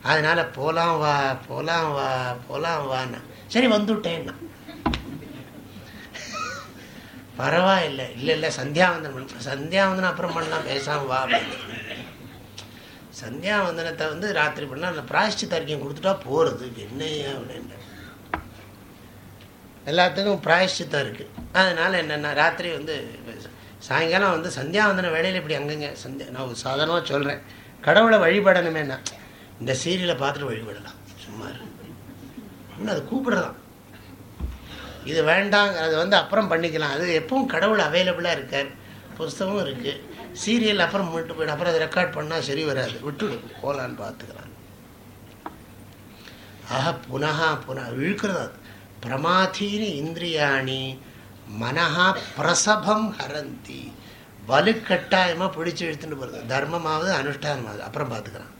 அதனால் போகலாம் வா போகலாம் வா போகலாம் வான்னா. சரி வந்துவிட்டேன்னா பரவாயில்லை. இல்லை இல்லை சந்தியாவந்தனம். சந்தியாவந்தனம் அப்புறம் பண்ணலாம். பேசாமல் வா சந்தியாவந்தனத்தை வந்து ராத்திரி பண்ணால் அந்த பிராய்ச்சி தர்க்கியம் கொடுத்துட்டா போகிறது என்னையா அப்படின்னு எல்லாத்துக்கும் பிராயஷ்சித்தம் இருக்குது அதனால் என்னென்னா ராத்திரி வந்து சாயங்காலம் வந்து சந்தியாவந்தன வேலையில் இப்படி அங்கங்க சந்தியா நான் சாதாரணமாக சொல்கிறேன் கடவுளை வழிபடணுமேனா இந்த சீரியலை பார்த்துட்டு வழிபடலாம். சும்மா இன்னும் அது கூப்பிடலாம். இது வேண்டாங்க அது வந்து அப்புறம் பண்ணிக்கலாம். அது எப்பவும் கடவுள் அவைலபிளாக இருக்கார். புஸ்தகமும் இருக்குது சீரியல் அப்புறம் முட்டு போய்ட்டு அப்புறம் அதை ரெக்கார்ட் பண்ணால் சரி வராது. விட்டுவிடும் போகலான்னு பார்த்துக்கலாம். ஆஹா புனகா புன இழுக்கிறது பிரமாதீனி இந்திரியாணி மனஹா பிரசபம் ஹரந்தி. வலுக்கட்டாயமாக பிடிச்சி இழுத்துட்டு போகிறது தர்மமாவது அனுஷ்டானமாவது. அப்புறம் பார்த்துக்கிறான்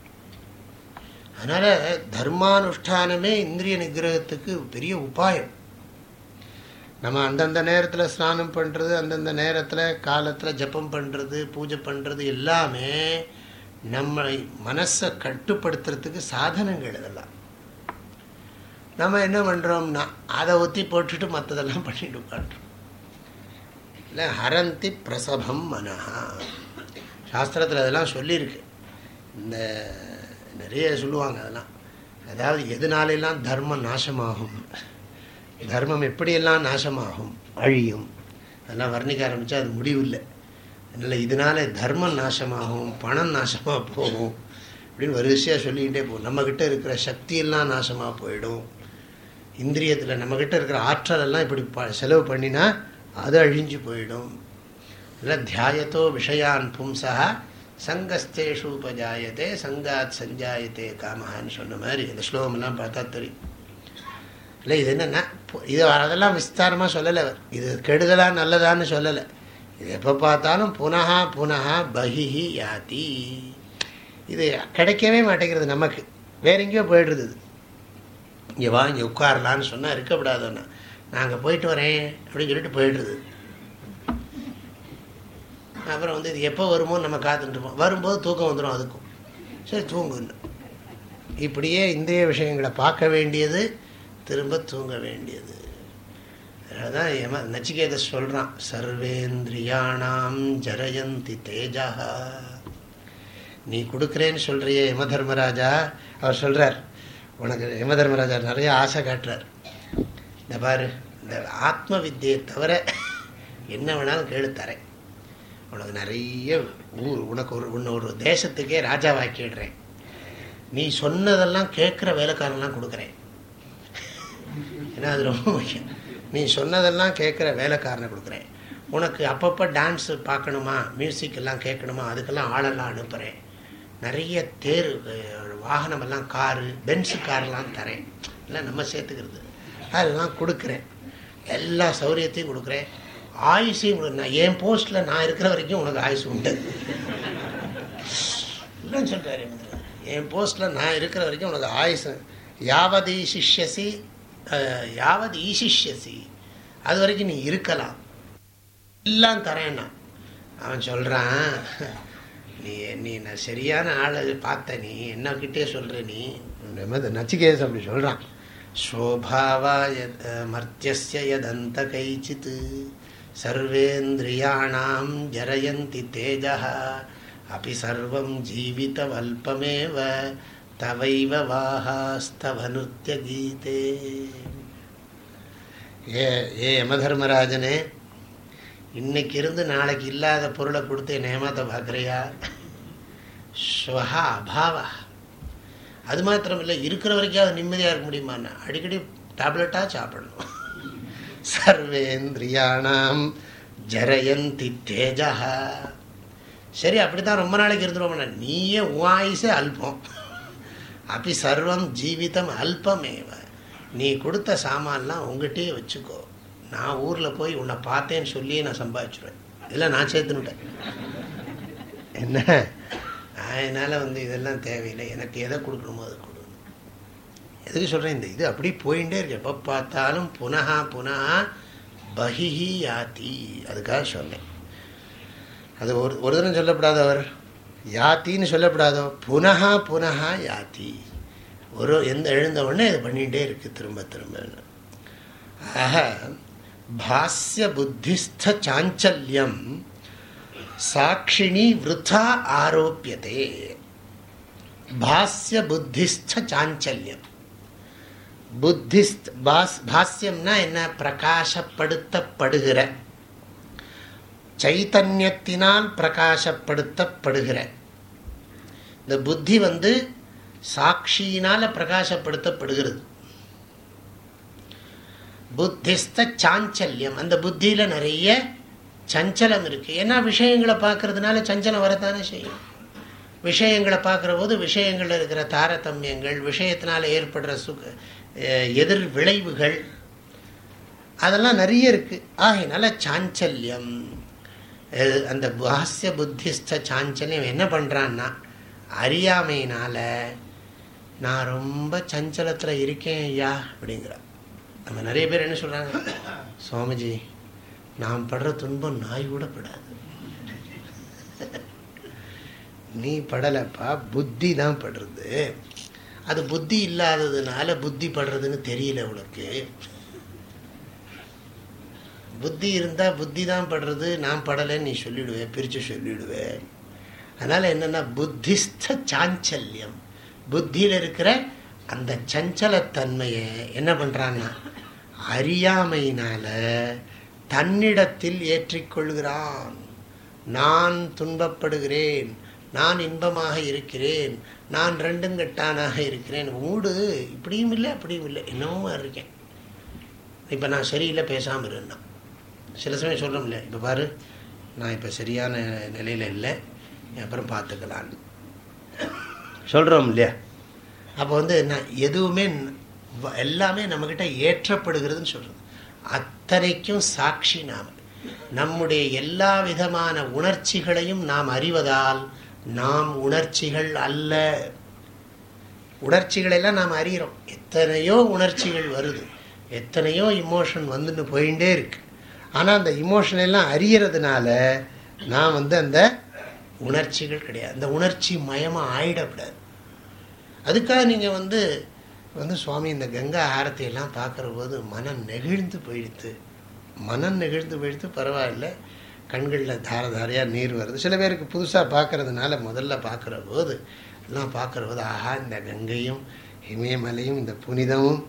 அதனால் தர்மானுஷ்டானமே இந்திரிய நிகிரகத்துக்கு பெரிய உபாயம். நம்ம அந்தந்த நேரத்தில் ஸ்நானம் பண்ணுறது அந்தந்த நேரத்தில் காலத்தில் ஜப்பம் பண்ணுறது பூஜை பண்ணுறது எல்லாமே நம்ம மனசை கட்டுப்படுத்துறதுக்கு சாதனங்கள் இதெல்லாம். நம்ம என்ன பண்ணுறோம்னா அதை ஒத்தி போட்டுட்டு மற்றதெல்லாம் பண்ணிட்டு உட்காந்துரும் இல்லை ஹரந்தி பிரசபம் மனஹா. சாஸ்திரத்தில் அதெல்லாம் சொல்லியிருக்கு. இந்த நிறைய சொல்லுவாங்க அதெல்லாம். அதாவது எதுனாலெல்லாம் தர்மம் நாசமாகும்? தர்மம் எப்படியெல்லாம் நாசமாகும்? அழியும். அதெல்லாம் வர்ணிக்க ஆரம்பித்தா அது முடிவு இல்லை அதனால் இதனால் தர்மம் நாசமாகும் பணம் நாசமாக போகும் அப்படின்னு வரிசையாக சொல்லிக்கிட்டே போகும். நம்மக்கிட்ட இருக்கிற சக்தியெல்லாம் நாசமாக போயிடும். இந்திரியத்தில் நம்மக்கிட்ட இருக்கிற ஆற்றல் எல்லாம் இப்படி ப செலவு பண்ணினா அது அழிஞ்சு போயிடும். இல்லை தியாயத்தோ விஷயான் பும்சா சங்கஸ்தேஷு உபஜாயத்தே சங்காத் சஞ்சாயத்தே காமஹான்னு சொன்ன மாதிரி இந்த ஸ்லோகம்லாம் பார்த்தா தெரியும். இல்லை இது என்னென்னா இது அதெல்லாம் விஸ்தாரமாக சொல்லலை இது கெடுதலாக நல்லதான்னு சொல்லலை. இது எப்போ பார்த்தாலும் புனகா புனகா பகிஹி யாத்தி இது கிடைக்கவே மாட்டேங்கிறது நமக்கு. வேற எங்கேயோ போயிடுறது இங்கே வா இங்கே உட்காரலான்னு சொன்னால் நான் நாங்கள் போயிட்டு வரேன் அப்படின்னு சொல்லிட்டு போயிடுறது. அப்புறம் வந்து இது எப்போ வருமோ நம்ம காத்துட்டுருப்போம் வரும்போது தூக்கம் வந்துடும் அதுக்கும். சரி தூங்குன்னு இப்படியே இந்திரிய விஷயங்களை பார்க்க வேண்டியது திரும்ப தூங்க வேண்டியது. அதான் ஏமா நச்சிகேத சொல்கிறான் சர்வேந்திரியானாம் ஜரயந்தி தேஜா நீ கொடுக்குறேன்னு சொல்கிறிய யம தர்மராஜா. அவர் சொல்கிறார் உனக்கு யம தர்மராஜா நிறைய ஆசை காட்டுறார். இந்த பாரு இந்த ஆத்ம வித்தியை தவிர என்ன வேணாலும் கேளு தரேன். உனக்கு நிறைய ஊர் உனக்கு ஒரு உன்னை ஒரு தேசத்துக்கே ராஜாவாக்கிடுறேன் நீ சொன்னதெல்லாம் கேட்குற வேலைக்காரன்லாம் கொடுக்குறேன். ஏன்னா அது ரொம்ப முக்கியம். நீ சொன்னதெல்லாம் கேட்குற வேலைக்காரனை கொடுக்குறேன். உனக்கு அப்பப்போ டான்ஸு பார்க்கணுமா மியூசிக் எல்லாம் கேட்கணுமா அதுக்கெல்லாம் ஆளெல்லாம் அனுப்புகிறேன் நிறைய தேர் வாகனமெல்லாம் காரு பென்ஸு கார்லாம் தரேன். எல்லாம் நம்ம சேர்த்துக்கிறது. அதெல்லாம் கொடுக்குறேன். எல்லா சௌரியத்தையும் கொடுக்குறேன். ஆயுஷையும் நான் என் போஸ்ட்டில் நான் இருக்கிற வரைக்கும் உனக்கு ஆயுசு உண்டு. இல்லைன்னு சொல்கிறாரு என் போஸ்ட்டில் நான் இருக்கிற வரைக்கும் உனக்கு ஆயுஷ் யாவது ஈசிஷ்யசி யாவது ஈசிஷ்யசி அது வரைக்கும் நீ இருக்கலாம். எல்லாம் தரேன்னா அவன் சொல்கிறான் நீ நீ நான் சரியான ஆளை பார்த்த நீ என்னக்கிட்டே சொல்கிற நீ. நச்சிகேஸ் அப்படி சொல்கிறான் சோபாவா யத் மர்த்தியஸ்ய யதந்த கைச்சித் சர்வேந்திரியாணாம் ஜரயந்தி தேஜா அப்படி சர்வம் ஜீவிதவல்பமேவ தவைவ வாஹாஸ்தவ நிருத்திய கீதே ஏ ஏ யமதர்மராஜனே இன்னைக்கு இருந்து நாளைக்கு இல்லாத பொருளை கொடுத்து என் ஏமாத்த பார்க்குறியா? ஸ்வஹா அபாவா அது மாத்திரம் இல்லை இருக்கிற வரைக்கும் அது நிம்மதியாக இருக்க முடியுமாண்ணா அடிக்கடி டேப்லெட்டாக சாப்பிடணும். சர்வேந்திரியானாம் ஜரயந்தி தேஜா சரி அப்படி தான் ரொம்ப நாளைக்கு இருந்துருவோம்னா நீயே உவாயிசே அல்பம். அப்படி சர்வம் ஜீவிதம் அல்பமேவ. நீ கொடுத்த சாமான்லாம் உங்ககிட்டயே வச்சுக்கோ. நான் ஊரில் போய் உன்னை பார்த்தேன்னு சொல்லியே நான் சம்பாதிச்சுருவேன். இதெல்லாம் நான் சேர்த்துனுட்டேன். என்ன? அதனால் வந்து இதெல்லாம் தேவையில்லை. எனக்கு எதை கொடுக்கணுமோ அதை கொடுக்கணும் எதுக்கு சொல்கிறேன் இந்த இது அப்படி போயிட்டே இருக்கு. எப்போ பார்த்தாலும் புனகா புனகா பகிஹி யாத்தி. அதுக்காக சொன்னேன். அது ஒரு ஒரு தினம் சொல்லப்படாத அவர்? யாத்தின்னு சொல்லப்படாதோ? புனகா புனகா யாத்தி. ஒரு எந்த எழுந்த உடனே இது பண்ணிகிட்டே இருக்குது திரும்ப திரும்ப. ஆக பாஸ்ய புத்திஸ்த சாஞ்சல்யம். சாட்சிணி விருத்தா ஆரோப்பியதே பாஸ்ய புத்திஸ்த சாஞ்சல்யம் புத்திஸ்த் பாஸ் பாஸ்யம்னா என்ன? பிரகாசப்படுத்தப்படுகிற சைத்தன்யத்தினால் பிரகாசப்படுத்தப்படுகிற இந்த புத்தி வந்து சாட்சியினால் பிரகாசப்படுத்தப்படுகிறது। புத்திஸ்த சாஞ்சல்யம். அந்த புத்தியில் நிறைய சஞ்சலம் இருக்குது ஏன்னா விஷயங்களை பார்க்கறதுனால சஞ்சலம் வரத்தானே செய்யும். விஷயங்களை பார்க்குற போது விஷயங்களில் இருக்கிற தாரதமியங்கள் விஷயத்தினால் ஏற்படுற சுக எதிர் விளைவுகள் அதெல்லாம் நிறைய இருக்குது ஆகையினால சாஞ்சல்யம் அந்த பாஸ்ய புத்திஸ்த சாஞ்சல்யம் என்ன பண்ணுறான்னா அறியாமையினால் நான் ரொம்ப சஞ்சலத்தில் இருக்கேன் ஐயா அப்படிங்கிற நம்ம நிறைய பேர் என்ன சொல்கிறாங்க சுவாமிஜி நான் படுற துன்பம் நாய் கூட படாது. நீ படலைப்பா புத்தி தான் படுறது. அது புத்தி இல்லாததுனால புத்தி படுறதுன்னு தெரியல உனக்கு. புத்தி இருந்தால் புத்தி தான் படுறது நான் படலைன்னு நீ சொல்லிவிடுவேன் பிரித்து சொல்லிவிடுவேன் அதனால் என்னென்னா புத்திஸ்த சாஞ்சல்யம். புத்தியில் இருக்கிற அந்த சஞ்சலத்தன்மையை என்ன பண்ணுறான்னா அறியாமையினால் தன்னிடத்தில் ஏற்றிக்கொள்கிறான். நான் துன்பப்படுகிறேன். நான் இன்பமாக இருக்கிறேன். நான் ரெண்டும் கட்டானாக இருக்கிறேன். மூடு. இப்படியும் இல்லை அப்படியும் இல்லை. இன்னமும் இருக்கேன். இப்போ நான் சரியில்லை பேசாமல் இருந்தேன். சில சமயம் சொல்கிறோம்ல இப்போ பாரு நான் இப்போ சரியான நிலையில் இல்லை. அப்புறம் பார்த்துக்கலான்னு சொல்கிறோம் இல்லையா அப்போ வந்து நான் எதுவுமே எல்லாமே நம்மக்கிட்ட ஏற்றப்படுகிறதுன்னு சொல்கிறது அத்தனைக்கும் சாட்சி நாம். நம்முடைய எல்லா விதமான உணர்ச்சிகளையும் நாம் அறிவதால் நாம் உணர்ச்சிகள் அல்ல. உணர்ச்சிகளெல்லாம் நாம் அறிகிறோம். எத்தனையோ உணர்ச்சிகள் வருது. எத்தனையோ இமோஷன் வந்துன்னு போயிட்டே இருக்கு. ஆனால் அந்த இமோஷன் எல்லாம் அறியறதுனால நான் வந்து அந்த உணர்ச்சிகள் கிடையாது. அந்த உணர்ச்சி மயமாக ஆயிடக்கூடாது. அதுக்காக நீங்கள் வந்து வந்து சுவாமி இந்த கங்கா ஆரத்தையெல்லாம் பார்க்குற போது மனம் நெகிழ்ந்து போயிடுத்து. மனம் நெகிழ்ந்து போயிடுத்து பரவாயில்ல. கண்களில் தார தாரையாக நீர் வருது. சில பேருக்கு புதுசாக பார்க்குறதுனால முதல்ல பார்க்குற போது எல்லாம் பார்க்குற போது ஆஹா இந்த கங்கையும் இமயமலையும் இந்த புனிதமும்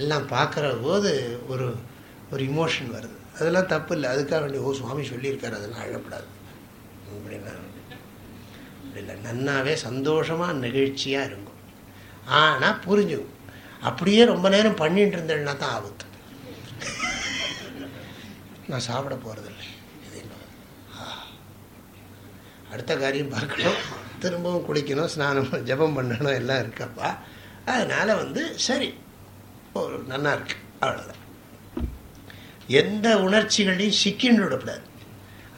எல்லாம் பார்க்குற போது ஒரு ஒரு இமோஷன் வருது. அதெல்லாம் தப்பு இல்லை அதுக்காக வேண்டிய ஓ சுவாமி சொல்லியிருக்காரு. அதெல்லாம் அழப்படாது. அப்படின்னா இல்லை நன்னாவே சந்தோஷமாக நெகிழ்ச்சியாக இருக்கும். ஆனால் புரிஞ்சுக்கும். அப்படியே ரொம்ப நேரம் பண்ணிட்டு இருந்தேன்னா தான் ஆபத்து. நான் சாப்பிட போகிறதில்லை அடுத்த காரியம் பார்க்கணும். திரும்பவும் குளிக்கணும் ஸ்நானம் ஜபம் பண்ணணும் எல்லாம் இருக்கப்பா. அதனால் வந்து சரி நல்லா இருக்கு. அவ்வளோதான் எந்த உணர்ச்சிகளையும் சிக்கின்னு விடக்கூடாது.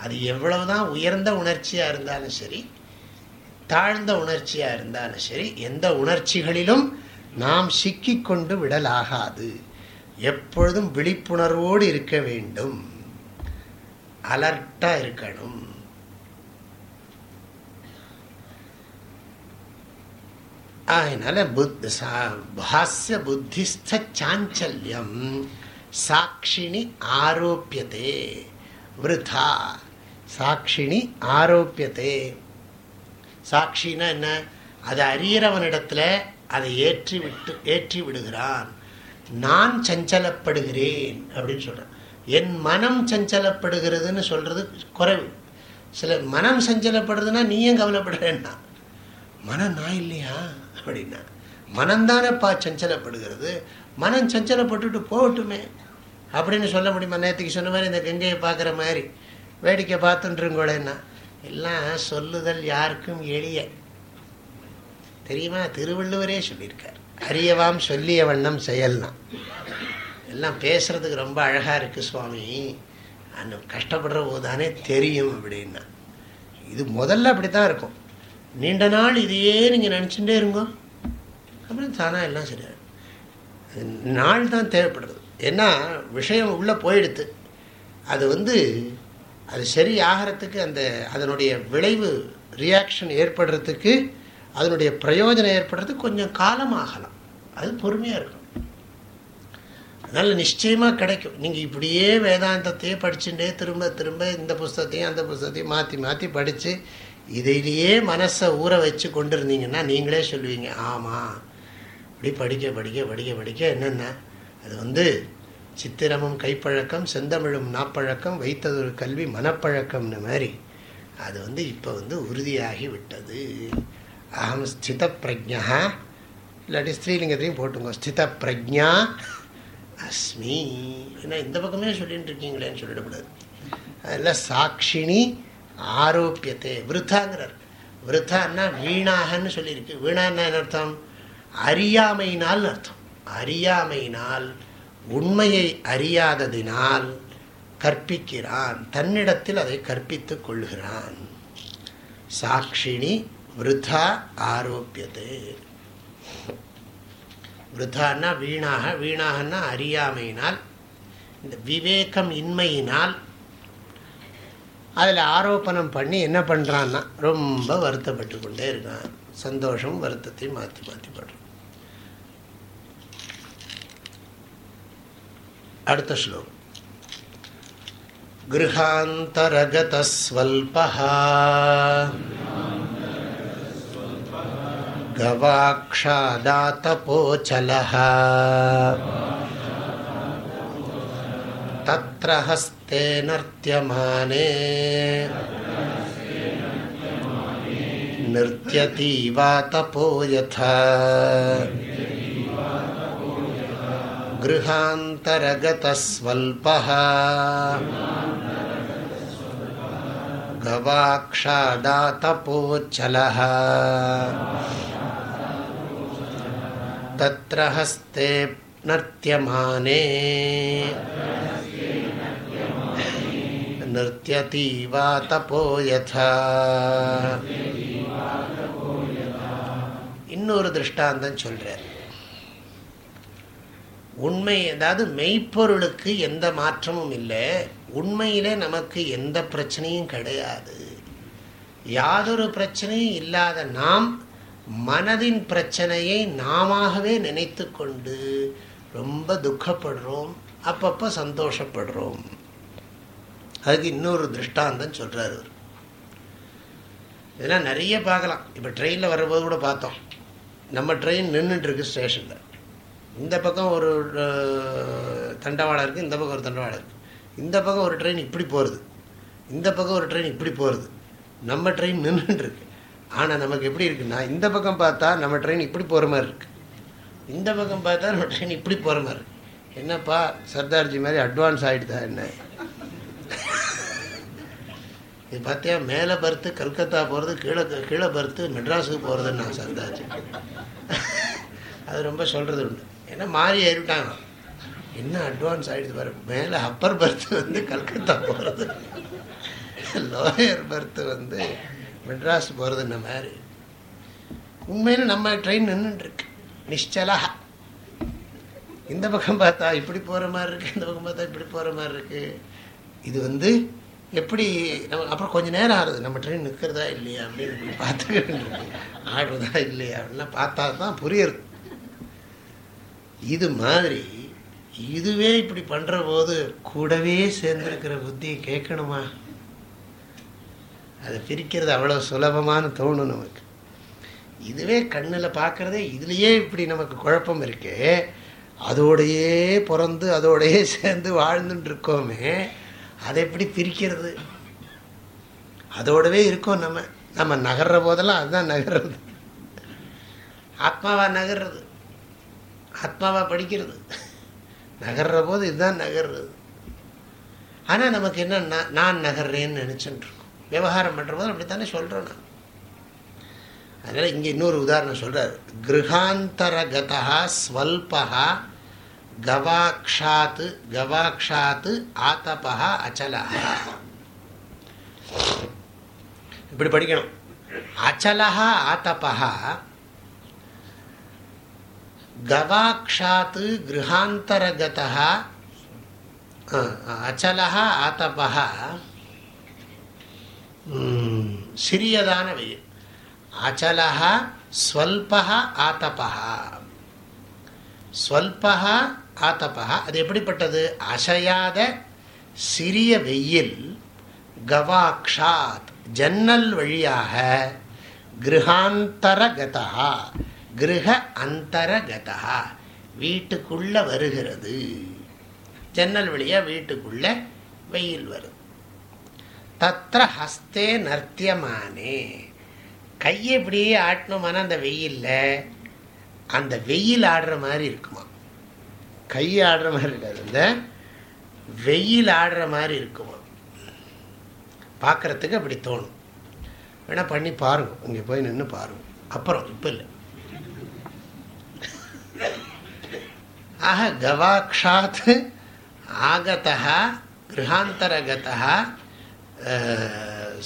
அது எவ்வளவுதான் உயர்ந்த உணர்ச்சியாக இருந்தாலும் சரி தாழ்ந்த உணர்ச்சியாக இருந்தாலும் சரி எந்த உணர்ச்சிகளிலும் நாம் சிக்கிக்கொண்டு விடலாகாது. எப்பொழுதும் விழிப்புணர்வோடு இருக்க வேண்டும். அலர்ட்டா இருக்கணும். அதனால புத் பாஸ்ய புத்திஸ்த சாஞ்சல்யம். சாட்சிணி ஆரோப்பியதே விருதா. சாட்சிணி ஆரோப்பியதே சாட்சின்னா என்ன? அதை அறியறவனிடத்துல அதை ஏற்றி விட்டு ஏற்றி விடுகிறான். நான் சஞ்சலப்படுகிறேன் அப்படின்னு சொல்கிறேன் என் மனம் சஞ்சலப்படுகிறதுன்னு சொல்கிறது குறைவு. சில மனம் சஞ்சலப்படுறதுன்னா நீயும் கவலைப்படுறேன்னா. மனம் நான் இல்லையா? அப்படின்னா. மனம்தானப்பா சஞ்சலப்படுகிறது. மனம் சஞ்சலப்பட்டுட்டு போகட்டுமே. அப்படின்னு சொல்ல முடியுமா? நேற்றுக்கு சொன்ன மாதிரி இந்த கங்கையை பார்க்குற மாதிரி. வேடிக்கை பார்த்துட்டுருங்கோடேன்னா எல்லாம் சொல்லுதல் யாருக்கும் எளிய. தெரியுமா? திருவள்ளுவரே சொல்லியிருக்கார். அரியவாம் சொல்லிய வண்ணம் செயல்லாம் எல்லாம் பேசுறதுக்கு ரொம்ப அழகாக இருக்குது சுவாமி. அந்த கஷ்டப்படுற போதுதானே தெரியும் அப்படின்னா. இது முதல்ல அப்படி தான் இருக்கும். நீண்ட நாள் இதையே நீங்கள் நினச்சிட்டே இருங்கோ. அப்புறம் தானாக எல்லாம் சரியா நாள் தான் தேவைப்படுறது. ஏன்னா விஷயம் உள்ளே போயிடுது அது வந்து அது சரி ஆகிறதுக்கு அந்த அதனுடைய விளைவு ரியாக்ஷன் ஏற்படுறதுக்கு அதனுடைய பிரயோஜனம் ஏற்படுறதுக்கு கொஞ்சம் காலம் ஆகலாம் அது பொறுமையாக இருக்கும் அதனால் நிச்சயமாக கிடைக்கும். நீங்கள் இப்படியே வேதாந்தத்தையே படிச்சுட்டே திரும்ப திரும்ப இந்த புஸ்தத்தையும் அந்த புஸ்தத்தையும் மாற்றி மாற்றி படித்து இதையிலேயே மனசை ஊற வச்சு கொண்டு இருந்தீங்கன்னா நீங்களே சொல்லுவீங்க ஆமாம் இப்படி படிக்க படிக்க படிக்க படிக்க என்னென்ன? அது வந்து சித்திரமும் கைப்பழக்கம் செந்தமிழும் நாப்பழக்கம் வைத்ததொரு கல்வி மனப்பழக்கம்னு மாதிரி. அது வந்து இப்போ வந்து உறுதியாகி விட்டது. அகம் ஸ்தித பிரஜா இல்லாட்டி ஸ்ரீலிங்கத்தையும் போட்டுங்க ஸ்தித பிரஜா அஸ்மி. ஏன்னா இந்த பக்கமே சொல்லிட்டு இருக்கீங்களேன்னு சொல்லிடக்கூடாது. அதில் சாட்சினி ஆரோப்பியத்தை. விருத்தாங்கிறார். விருத்தான்னா வீணாகன்னு சொல்லியிருக்கு. வீணான்னா அர்த்தம்? அறியாமையினால் அர்த்தம். அறியாமையினால் உண்மையை அறியாததினால் கற்பிக்கிறான். தன்னிடத்தில் அதை கற்பித்துக் கொள்கிறான். சாட்சினி விருதா ஆரோப்பியது விருதான்னா வீணாக வீணாகன்னா அறியாமையினால் இந்த விவேகம் இன்மையினால் அதில் ஆரோப்பணம் பண்ணி என்ன பண்ணுறான்னா ரொம்ப வருத்தப்பட்டு கொண்டே இருக்கான் சந்தோஷம் வருத்தத்தையும் மாற்றி மாற்றி படுறான் அடுத்த ஸ்லோகம் गृहान्तरगतस्वल्पः गवाक्षादातपोचलः। तत्र हस्ते नर्त्यमाने नृत्यति वा तपो यथा। गृहान्तरगतस्वल्पः। गवाक्षादातपोच्चलः तत्र हस्ते नर्त्यमाने नृत्यति वा तपो यथा இன்னொரு திருஷ்டாந்தம் சொல்றார் உண்மை அதாவது மெய்ப்பொருளுக்கு எந்த மாற்றமும் இல்லை உண்மையிலே நமக்கு எந்த பிரச்சனையும் கிடையாது யாதொரு பிரச்சனையும் இல்லாத நாம் மனதின் பிரச்சனையை நாமவே நினைத்து கொண்டு ரொம்ப துக்கப்படுறோம் அப்பப்போ சந்தோஷப்படுறோம். அதுக்கு இன்னொரு திருஷ்டாந்தம் சொல்கிறார் அவர் இதெல்லாம் நிறைய பார்க்கலாம். இப்போ ட்ரெயினில் வரும்போது கூட பார்த்தோம். நம்ம ட்ரெயின் நின்றுட்டுருக்கு ஸ்டேஷனில் இந்த பக்கம் ஒரு தண்டவாளம் இருக்குது இந்த பக்கம் ஒரு தண்டவாளம் இருக்குது இந்த பக்கம் ஒரு ட்ரெயின் இப்படி போகிறது இந்த பக்கம் ஒரு ட்ரெயின் இப்படி போகிறது நம்ம ட்ரெயின் நின்றுட்டுருக்கு ஆனால் நமக்கு எப்படி இருக்குன்னா இந்த பக்கம் பார்த்தா நம்ம ட்ரெயின் இப்படி போகிற மாதிரி இருக்குது இந்த பக்கம் பார்த்தா நம்ம ட்ரெயின் இப்படி போகிற மாதிரி இருக்குது என்னப்பா சர்தார்ஜி மாதிரி அட்வான்ஸ் ஆகிடுதா என்ன? இது பார்த்தியா மேலே பருத்து கல்கத்தா போகிறது கீழே கீழே பருத்து மெட்ராஸுக்கு போகிறதுன்னு நான் சர்தார்ஜி. அது ரொம்ப சொல்கிறது உண்டு. ஏன்னா மாறி ஏறிவிட்டாங்க என்ன அட்வான்ஸ் ஆகிடுது பாரு. மேலே அப்பர் பர்த்து வந்து கல்கத்தா போகிறது லோயர் பர்த்து வந்து மெட்ராஸ் போகிறதுன்ன மாதிரி. உண்மையில் நம்ம ட்ரெயின் நின்றுட்டுருக்கு நிச்சலா இந்த பக்கம் பார்த்தா இப்படி போகிற மாதிரி இருக்குது இந்த பக்கம் பார்த்தா இப்படி போகிற மாதிரி இருக்குது இது வந்து எப்படி நம்ம அப்புறம் கொஞ்சம் நேரம் ஆகுது. நம்ம ட்ரெயின் நிற்கிறதா இல்லையா அப்படின்னு பார்த்துக்கிட்டு ஆடுறதா இல்லையா அப்படின்லாம் பார்த்தா தான் புரியுறது இது மாதிரி இதுவே இப்படி பண்ணுற போது கூடவே சேர்ந்துருக்கிற புத்தியை கேட்கணுமா? அதை பிரிக்கிறது அவ்வளோ சுலபமான தோணும் நமக்கு. இதுவே கண்ணில் பார்க்குறதே இதுலேயே இப்படி நமக்கு குழப்பம் இருக்கே அதோடையே பிறந்து அதோடையே சேர்ந்து வாழ்ந்துட்டு இருக்கோமே அதை எப்படி பிரிக்கிறது? அதோடவே இருக்கோம் நம்ம. நம்ம நகர்ற போதெல்லாம் அதுதான் நகர்றது. ஆத்மாவாக நகர்றது. ஆத்மாவாக படிக்கிறது. நகர்ற போது இதுதான் நகர்றது. ஆனால் நமக்கு என்ன நான் நகர்றேன்னு நினச்சிட்டுருக்கோம் விவகாரம் பண்ணுறபோது அப்படித்தானே சொல்கிறோம் நான் அதனால் இங்கே இன்னொரு உதாரணம் சொல்கிறார் கிருஹாந்தரகதா ஸ்வல்பா கவாக்ஷாத்து கவாக்ஷாத்து ஆத்தபா அச்சலா இப்படி படிக்கணும். அச்சலா ஆத்தபா கவாக்ஷாத்து கிருஹாந்தரகதா அச்சலா ஆத்தபா சிறியதான வெயில். அச்சலா ஸ்வல்பா ஆத்தபா ஸ்வல்பா ஆத்தபா அது எப்படிப்பட்டது? அசையாத சிறிய வெயில் கவாக்ஷாத் ஜன்னல் வழியாக கிரகாந்தரகதா கிரக அந்தரகதா வீட்டுக்குள்ள வருகிறது. ஜன்னல் வழியாக வீட்டுக்குள்ள வெயில் வருது. தத்திர ஹஸ்தே நர்த்தியமானே. கையை இப்படியே ஆட்டணுமானா அந்த வெயிலில்? அந்த வெயில் ஆடுற மாதிரி இருக்குமா? கை ஆடுற மாதிரி இருக்காது. இந்த வெயில் ஆடுற மாதிரி இருக்குமா? பார்க்குறதுக்கு அப்படி தோணும். வேணால் பண்ணி பாருங்க. இங்கே போய் நின்று பாருங்க. அப்புறம் இப்போ இல்லை. ஆக கவாக்ஷாத் ஆகதா கிரகாந்தரகதா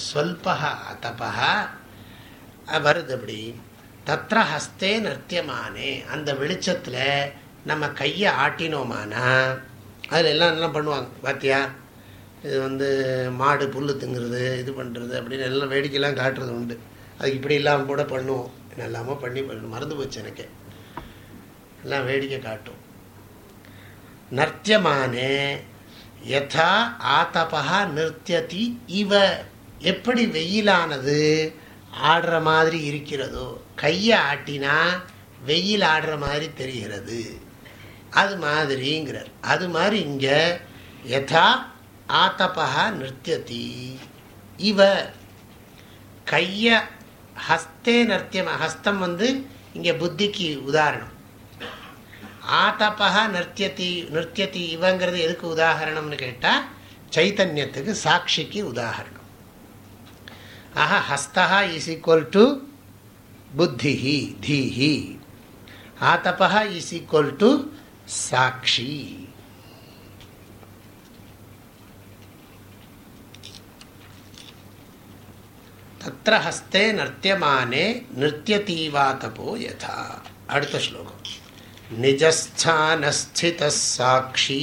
ஸ்வல்பா தபா வருது அப்படி. தத்திர ஹஸ்தே நர்த்தியமானே. அந்த வெளிச்சத்தில் நம்ம கையை ஆட்டினோமானா அதில் எல்லாம் என்ன பண்ணுவாங்க பாத்தியா? இது வந்து மாடு புல் திங்குறது இது பண்ணுறது அப்படின்னு எல்லாம் வேடிக்கைலாம் காட்டுறது உண்டு. அது இப்படி இல்லாமல் கூட பண்ணுவோம். எல்லாமோ பண்ணி மறந்து போச்சு எனக்கு. எல்லாம் வேடிக்கை காட்டும். நர்த்தியமானே யதா ஆத்தபா நிறுத்தியதி. இவ எப்படி வெயிலானது? ஆடுற மாதிரி இருக்கிறதோ கையை ஆட்டினா வெயில் ஆடுற மாதிரி தெரிகிறது. அது மாதிரிங்கிறார். அது மாதிரி இங்கே யதா ஆத்தபா நிறுத்தியதி. இவ கைய ஹஸ்தே நர்த்தியம் ஹஸ்தம் வந்து இங்கே புத்திக்கு உதாரணம். ஆதப்பா நிறுத்தியத்தி நிறுத்தியத்தி இவங்கிறது எதுக்கு உதாகரணம்னு கேட்டால் சைத்தன்யத்துக்கு சாட்சிக்கு உதாகரணம் ஆஹா ஹஸ்தா இஸ் ஈக்குவல் டு புத்திஹி தீஹி. ஆதப்பா இஸ் ஈக்குவல் டு சாட்சி. தத்திர ஹஸ்தே நர்த்தியமானே நிறுத்தியதீவாதபோ யதா. அடுத்த ஸ்லோகம். निजस्थानस्थितः साक्षी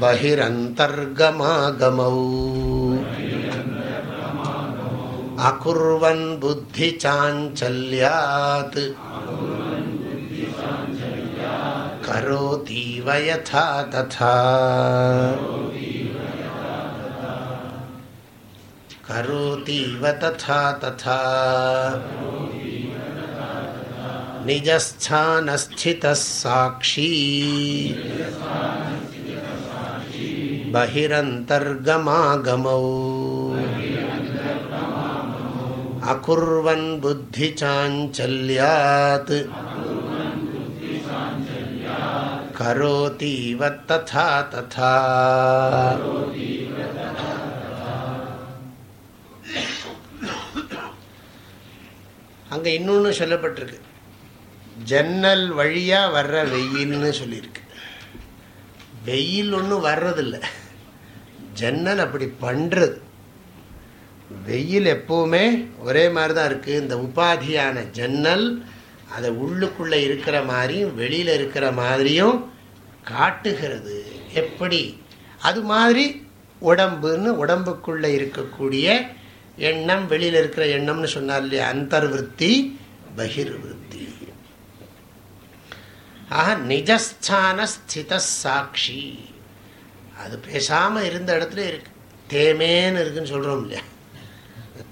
बहिरन्तर्गमागमौ अकुर्वन् बुद्धिचाञ्चल्यात् करोतीव यथा तथा करोतीव तथा तथा निजस्थानस्थितः साक्षी बहिरन्तर्गमागमौ अकुर्वन् बुद्धिचाञ्चल्यात् करोतीव तथा तथा அங்கே இன்னொன்று சொல்லப்பட்டிருக்கு ஜன்னல் வழியாக வர்ற வெயில்னு சொல்லியிருக்கு. வெயில் ஒன்றும் வர்றதில்லை. ஜன்னல் அப்படி பண்ணுறது வெயில் எப்போவுமே ஒரே மாதிரி தான் இருக்குது இந்த உபாதியான ஜன்னல் அதை உள்ளுக்குள்ளே இருக்கிற மாதிரியும் வெளியில் இருக்கிற மாதிரியும் காட்டுகிறது. எப்படி? அது மாதிரி உடம்புன்னு உடம்புக்குள்ளே இருக்கக்கூடிய எண்ணம் வெளியில் இருக்கிற எண்ணம்னு சொன்னார் இல்லையா? அந்தர்விருத்தி பகிர்விருத்தி. ஆக நிஜஸ்தான ஸ்தித சாட்சி அது பேசாமல் இருந்த இடத்துல இருக்கு. தேமேன்னு இருக்குன்னு சொல்கிறோம் இல்லையா?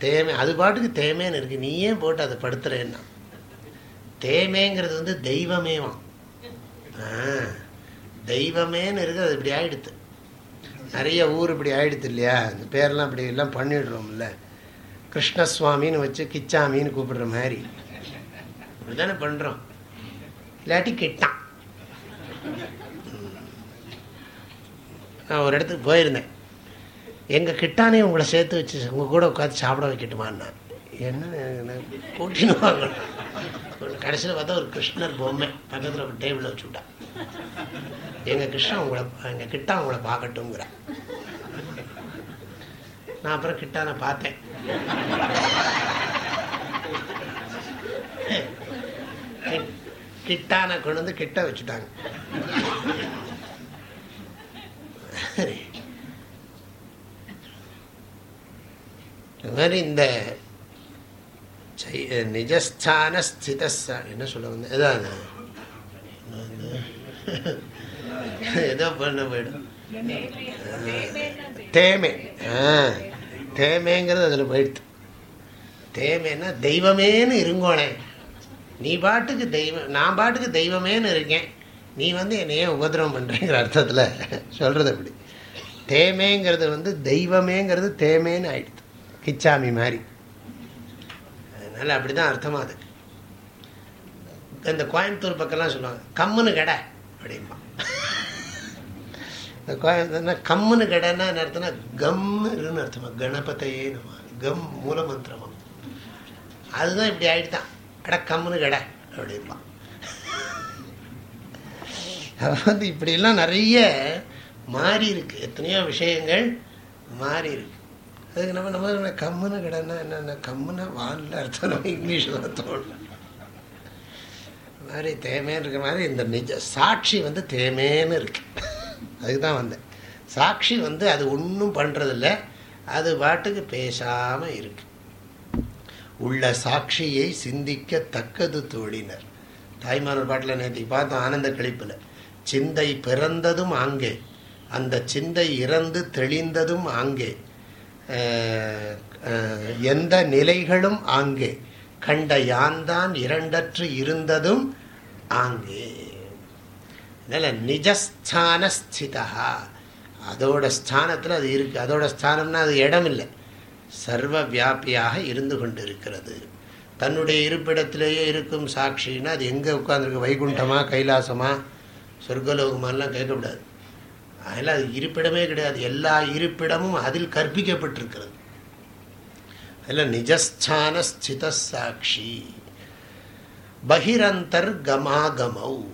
தேமே அது பாட்டுக்கு தேமேன்னு இருக்கு. நீயே போட்டு அதை படுத்துறேன்னா? தேமேங்கிறது வந்து தெய்வமேவான் தெய்வமேன்னு இருக்கு அது இப்படி ஆயிடுத்து. நிறைய ஊர் இப்படி ஆயிடுத்து இல்லையா? இந்த பேரெல்லாம் இப்படி எல்லாம் பண்ணிடுறோம்ல. கிருஷ்ணசுவாமின்னு வச்சு கிச்சாமின்னு கூப்பிடுற மாதிரி. இப்படி தானே பண்ணுறோம் இல்லாட்டி கிட்டான் நான் ஒரு இடத்துக்கு போயிருந்தேன். எங்கள் கிட்டானே உங்களை சேர்த்து வச்சு உங்கள் கூட உட்காந்து சாப்பிட வைக்கட்டுமான்னா என்ன கூட்டின்னு வாங்க. கடைசியில் பார்த்தா ஒரு கிருஷ்ணர் பொம்மை. பக்கத்தில் ஒரு டேபிளில் வச்சு விட்டான் எங்கள் கிருஷ்ணன் உங்களை எங்கள் கிட்டா உங்களை பார்க்கட்டுங்கிற நான் அப்புறம் கிட்டானை பார்த்தேன். கிட்டான கொண்டு வந்து கிட்ட வச்சுட்டாங்க. மாதிரி இந்த நிஜஸ்தான ஸ்தித என்ன சொல்ல வந்து ஏதாவது ஏதோ பண்ண போயிடும். தேமை. தேமைங்கிறது அதில் போயிடுது. தேமைன்னா தெய்வமேன்னு இருங்கோனே. நீ பாட்டுக்கு தெய்வம் நான் பாட்டுக்கு தெய்வமேன்னு இருக்கேன். நீ வந்து என்னையே உபதிரவம் பண்ணுறேங்கிற அர்த்தத்தில் சொல்கிறது அப்படி. தேமேங்கிறது வந்து தெய்வமேங்கிறது தேமேன்னு ஆயிடுது. கிச்சாமி மாதிரி. அதனால் அப்படி தான் அர்த்தமாக அது. இந்த கோயம்புத்தூர் பக்கம்லாம் சொல்லுவாங்க கம்முன்னு கடை அப்படிம்பா. இந்த கோயம்புத்தூர்னா கம்முன்னு கடைன்னா என்ன அர்த்தம்னா கம்னு அர்த்தமா. கணபத்தையே நம்ம. கம் மூலமந்திரமா. அதுதான் இப்படி ஆயிடுதான். அட கம்முன்னு கடை. அப்படிம்பா வந்து இப்படிலாம் நிறைய மாறி இருக்கு. எத்தனையோ விஷயங்கள் மாறி இருக்கு. அதுக்கு நம்ம நம்ம கம்முன்னு கிடனா என்னென்ன? கம்முன்னா வானில் அர்த்தம் நம்ம இங்கிலீஷில் தோணும் மாதிரி தேமேன்னு இருக்கிற மாதிரி இந்த நிஜ சாட்சி வந்து தேமேன்னு இருக்கு. அதுதான் வந்தேன். சாட்சி வந்து அது ஒன்றும் பண்ணுறதில்ல அது பாட்டுக்கு பேசாமல் இருக்கு. உள்ள சாட்சியை சிந்திக்க தக்கது தோழினர். தாய்மானவர் பாட்டில் நேற்று பார்த்தோம் ஆனந்த கழிப்பில். சிந்தை பிறந்ததும் ஆங்கே. அந்த சிந்தை இறந்து தெளிந்ததும் ஆங்கே. எந்த நிலைகளும் ஆங்கே. கண்ட யான்தான் இரண்டற்று இருந்ததும் ஆங்கே. அதனால் நிஜஸ்தான ஸ்திதா அதோட ஸ்தானத்தில் அது இருக்குது அதோட ஸ்தானம்னா அது இடம் இல்லை சர்வ வியாபியாக இருந்து கொண்டிருக்கிறது. தன்னுடைய இருப்பிடத்திலேயே இருக்கும் சாட்சின்னா அது எங்கே உட்காந்துருக்கு வைகுண்டமா கைலாசமா சொர்க்கலோகமாலாம் கேட்கக்கூடாது. அதில் அது இருப்பிடமே கிடையாது. எல்லா இருப்பிடமும் அதில் கற்பிக்கப்பட்டிருக்கிறது. அதில் நிஜஸ்தான ஸ்தித சாட்சி பகிரந்தர் கமாகமௌ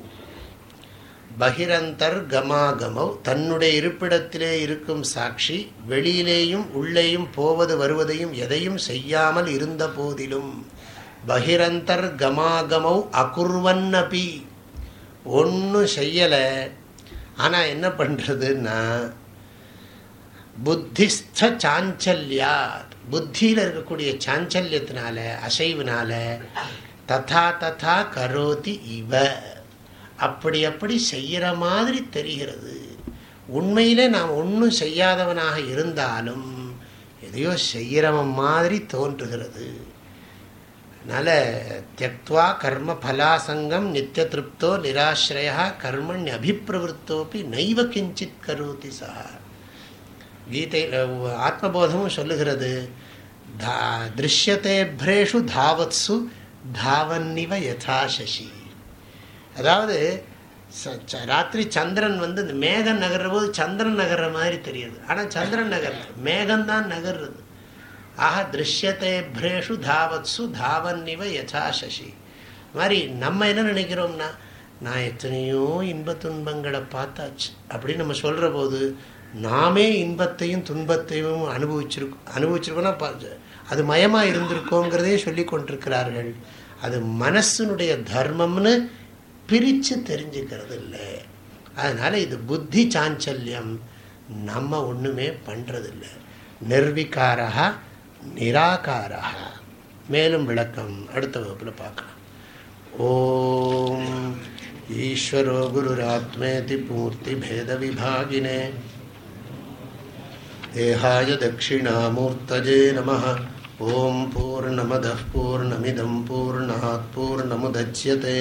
பகிரந்தர் கமாகமௌ தன்னுடைய இருப்பிடத்திலே இருக்கும் சாட்சி வெளியிலேயும் உள்ளேயும் போவது வருவதையும் எதையும் செய்யாமல் இருந்த போதிலும். பகிரந்தர் கமாகமௌ அகுர்வன்னபி. ஒன்றும் செய்யலை. ஆனால் என்ன பண்ணுறதுன்னா புத்திஸ்த சாஞ்சல்யா புத்தியில் இருக்கக்கூடிய சாஞ்சல்யத்தினால அசைவினால ததா ததா கரோதி இவ. அப்படி அப்படி செய்கிற மாதிரி தெரிகிறது. உண்மையிலே நாம் ஒன்றும் செய்யாதவனாக இருந்தாலும் எதையோ செய்கிறவன் மாதிரி தோன்றுகிறது. அதனால் தியக்துவா கர்ம பலாசங்கம் நித்திய திருப்தோ நிராசிரயா கர்மண் அபிப்பிரவருத்தோப்பி நைவ கிஞ்சித் கருதி சா. கீதை ஆத்மபோதமும் சொல்லுகிறது. தா திருஷ்யத்தேபிரேஷு தாவத்சு தாவன்னிவ யதாசசி. அதாவது ராத்திரி சந்திரன் வந்து இந்த மேகம் நகர்ற போது சந்திரன் நகர்ற மாதிரி தெரியுது. ஆனால் சந்திரன் நகர்ல மேகம்தான் நகர்றது. ஆக திருஷ்யத்தை பிரேஷு தாவத்சு தாவன்னிவ யசா சசி. மாதிரி நம்ம என்ன நினைக்கிறோம்னா நான் எத்தனையோ இன்ப துன்பங்களை பார்த்தாச்சு. அப்படின்னு நம்ம சொல்கிற போது நாமே இன்பத்தையும் துன்பத்தையும் அனுபவிச்சிருக்கோம் அனுபவிச்சிருக்கோம்னா அது மயமாக இருந்திருக்கோங்கிறதையும் சொல்லி கொண்டிருக்கிறார்கள். அது மனசினுடைய தர்மம்னு பிரித்து தெரிஞ்சுக்கிறது இல்லை. அதனால் இது புத்தி சாஞ்சல்யம். நம்ம ஒன்றுமே பண்ணுறதில்லை நிர்விகாரா நிராகாரா மேலும் விளக்கம் அடுத்த வகுப்பில் பார்க்கலாம். ஓம் ஈஸ்வரோ குருராத்மேதி பூர்த்தி பேத விபாகினே. தேகாய தட்சிணாமூர்த்தஜே நம ஓம் பூர்ணமத பூர்ணமிதம் பூர்ணாத் பூர்ணமுதட்சியதே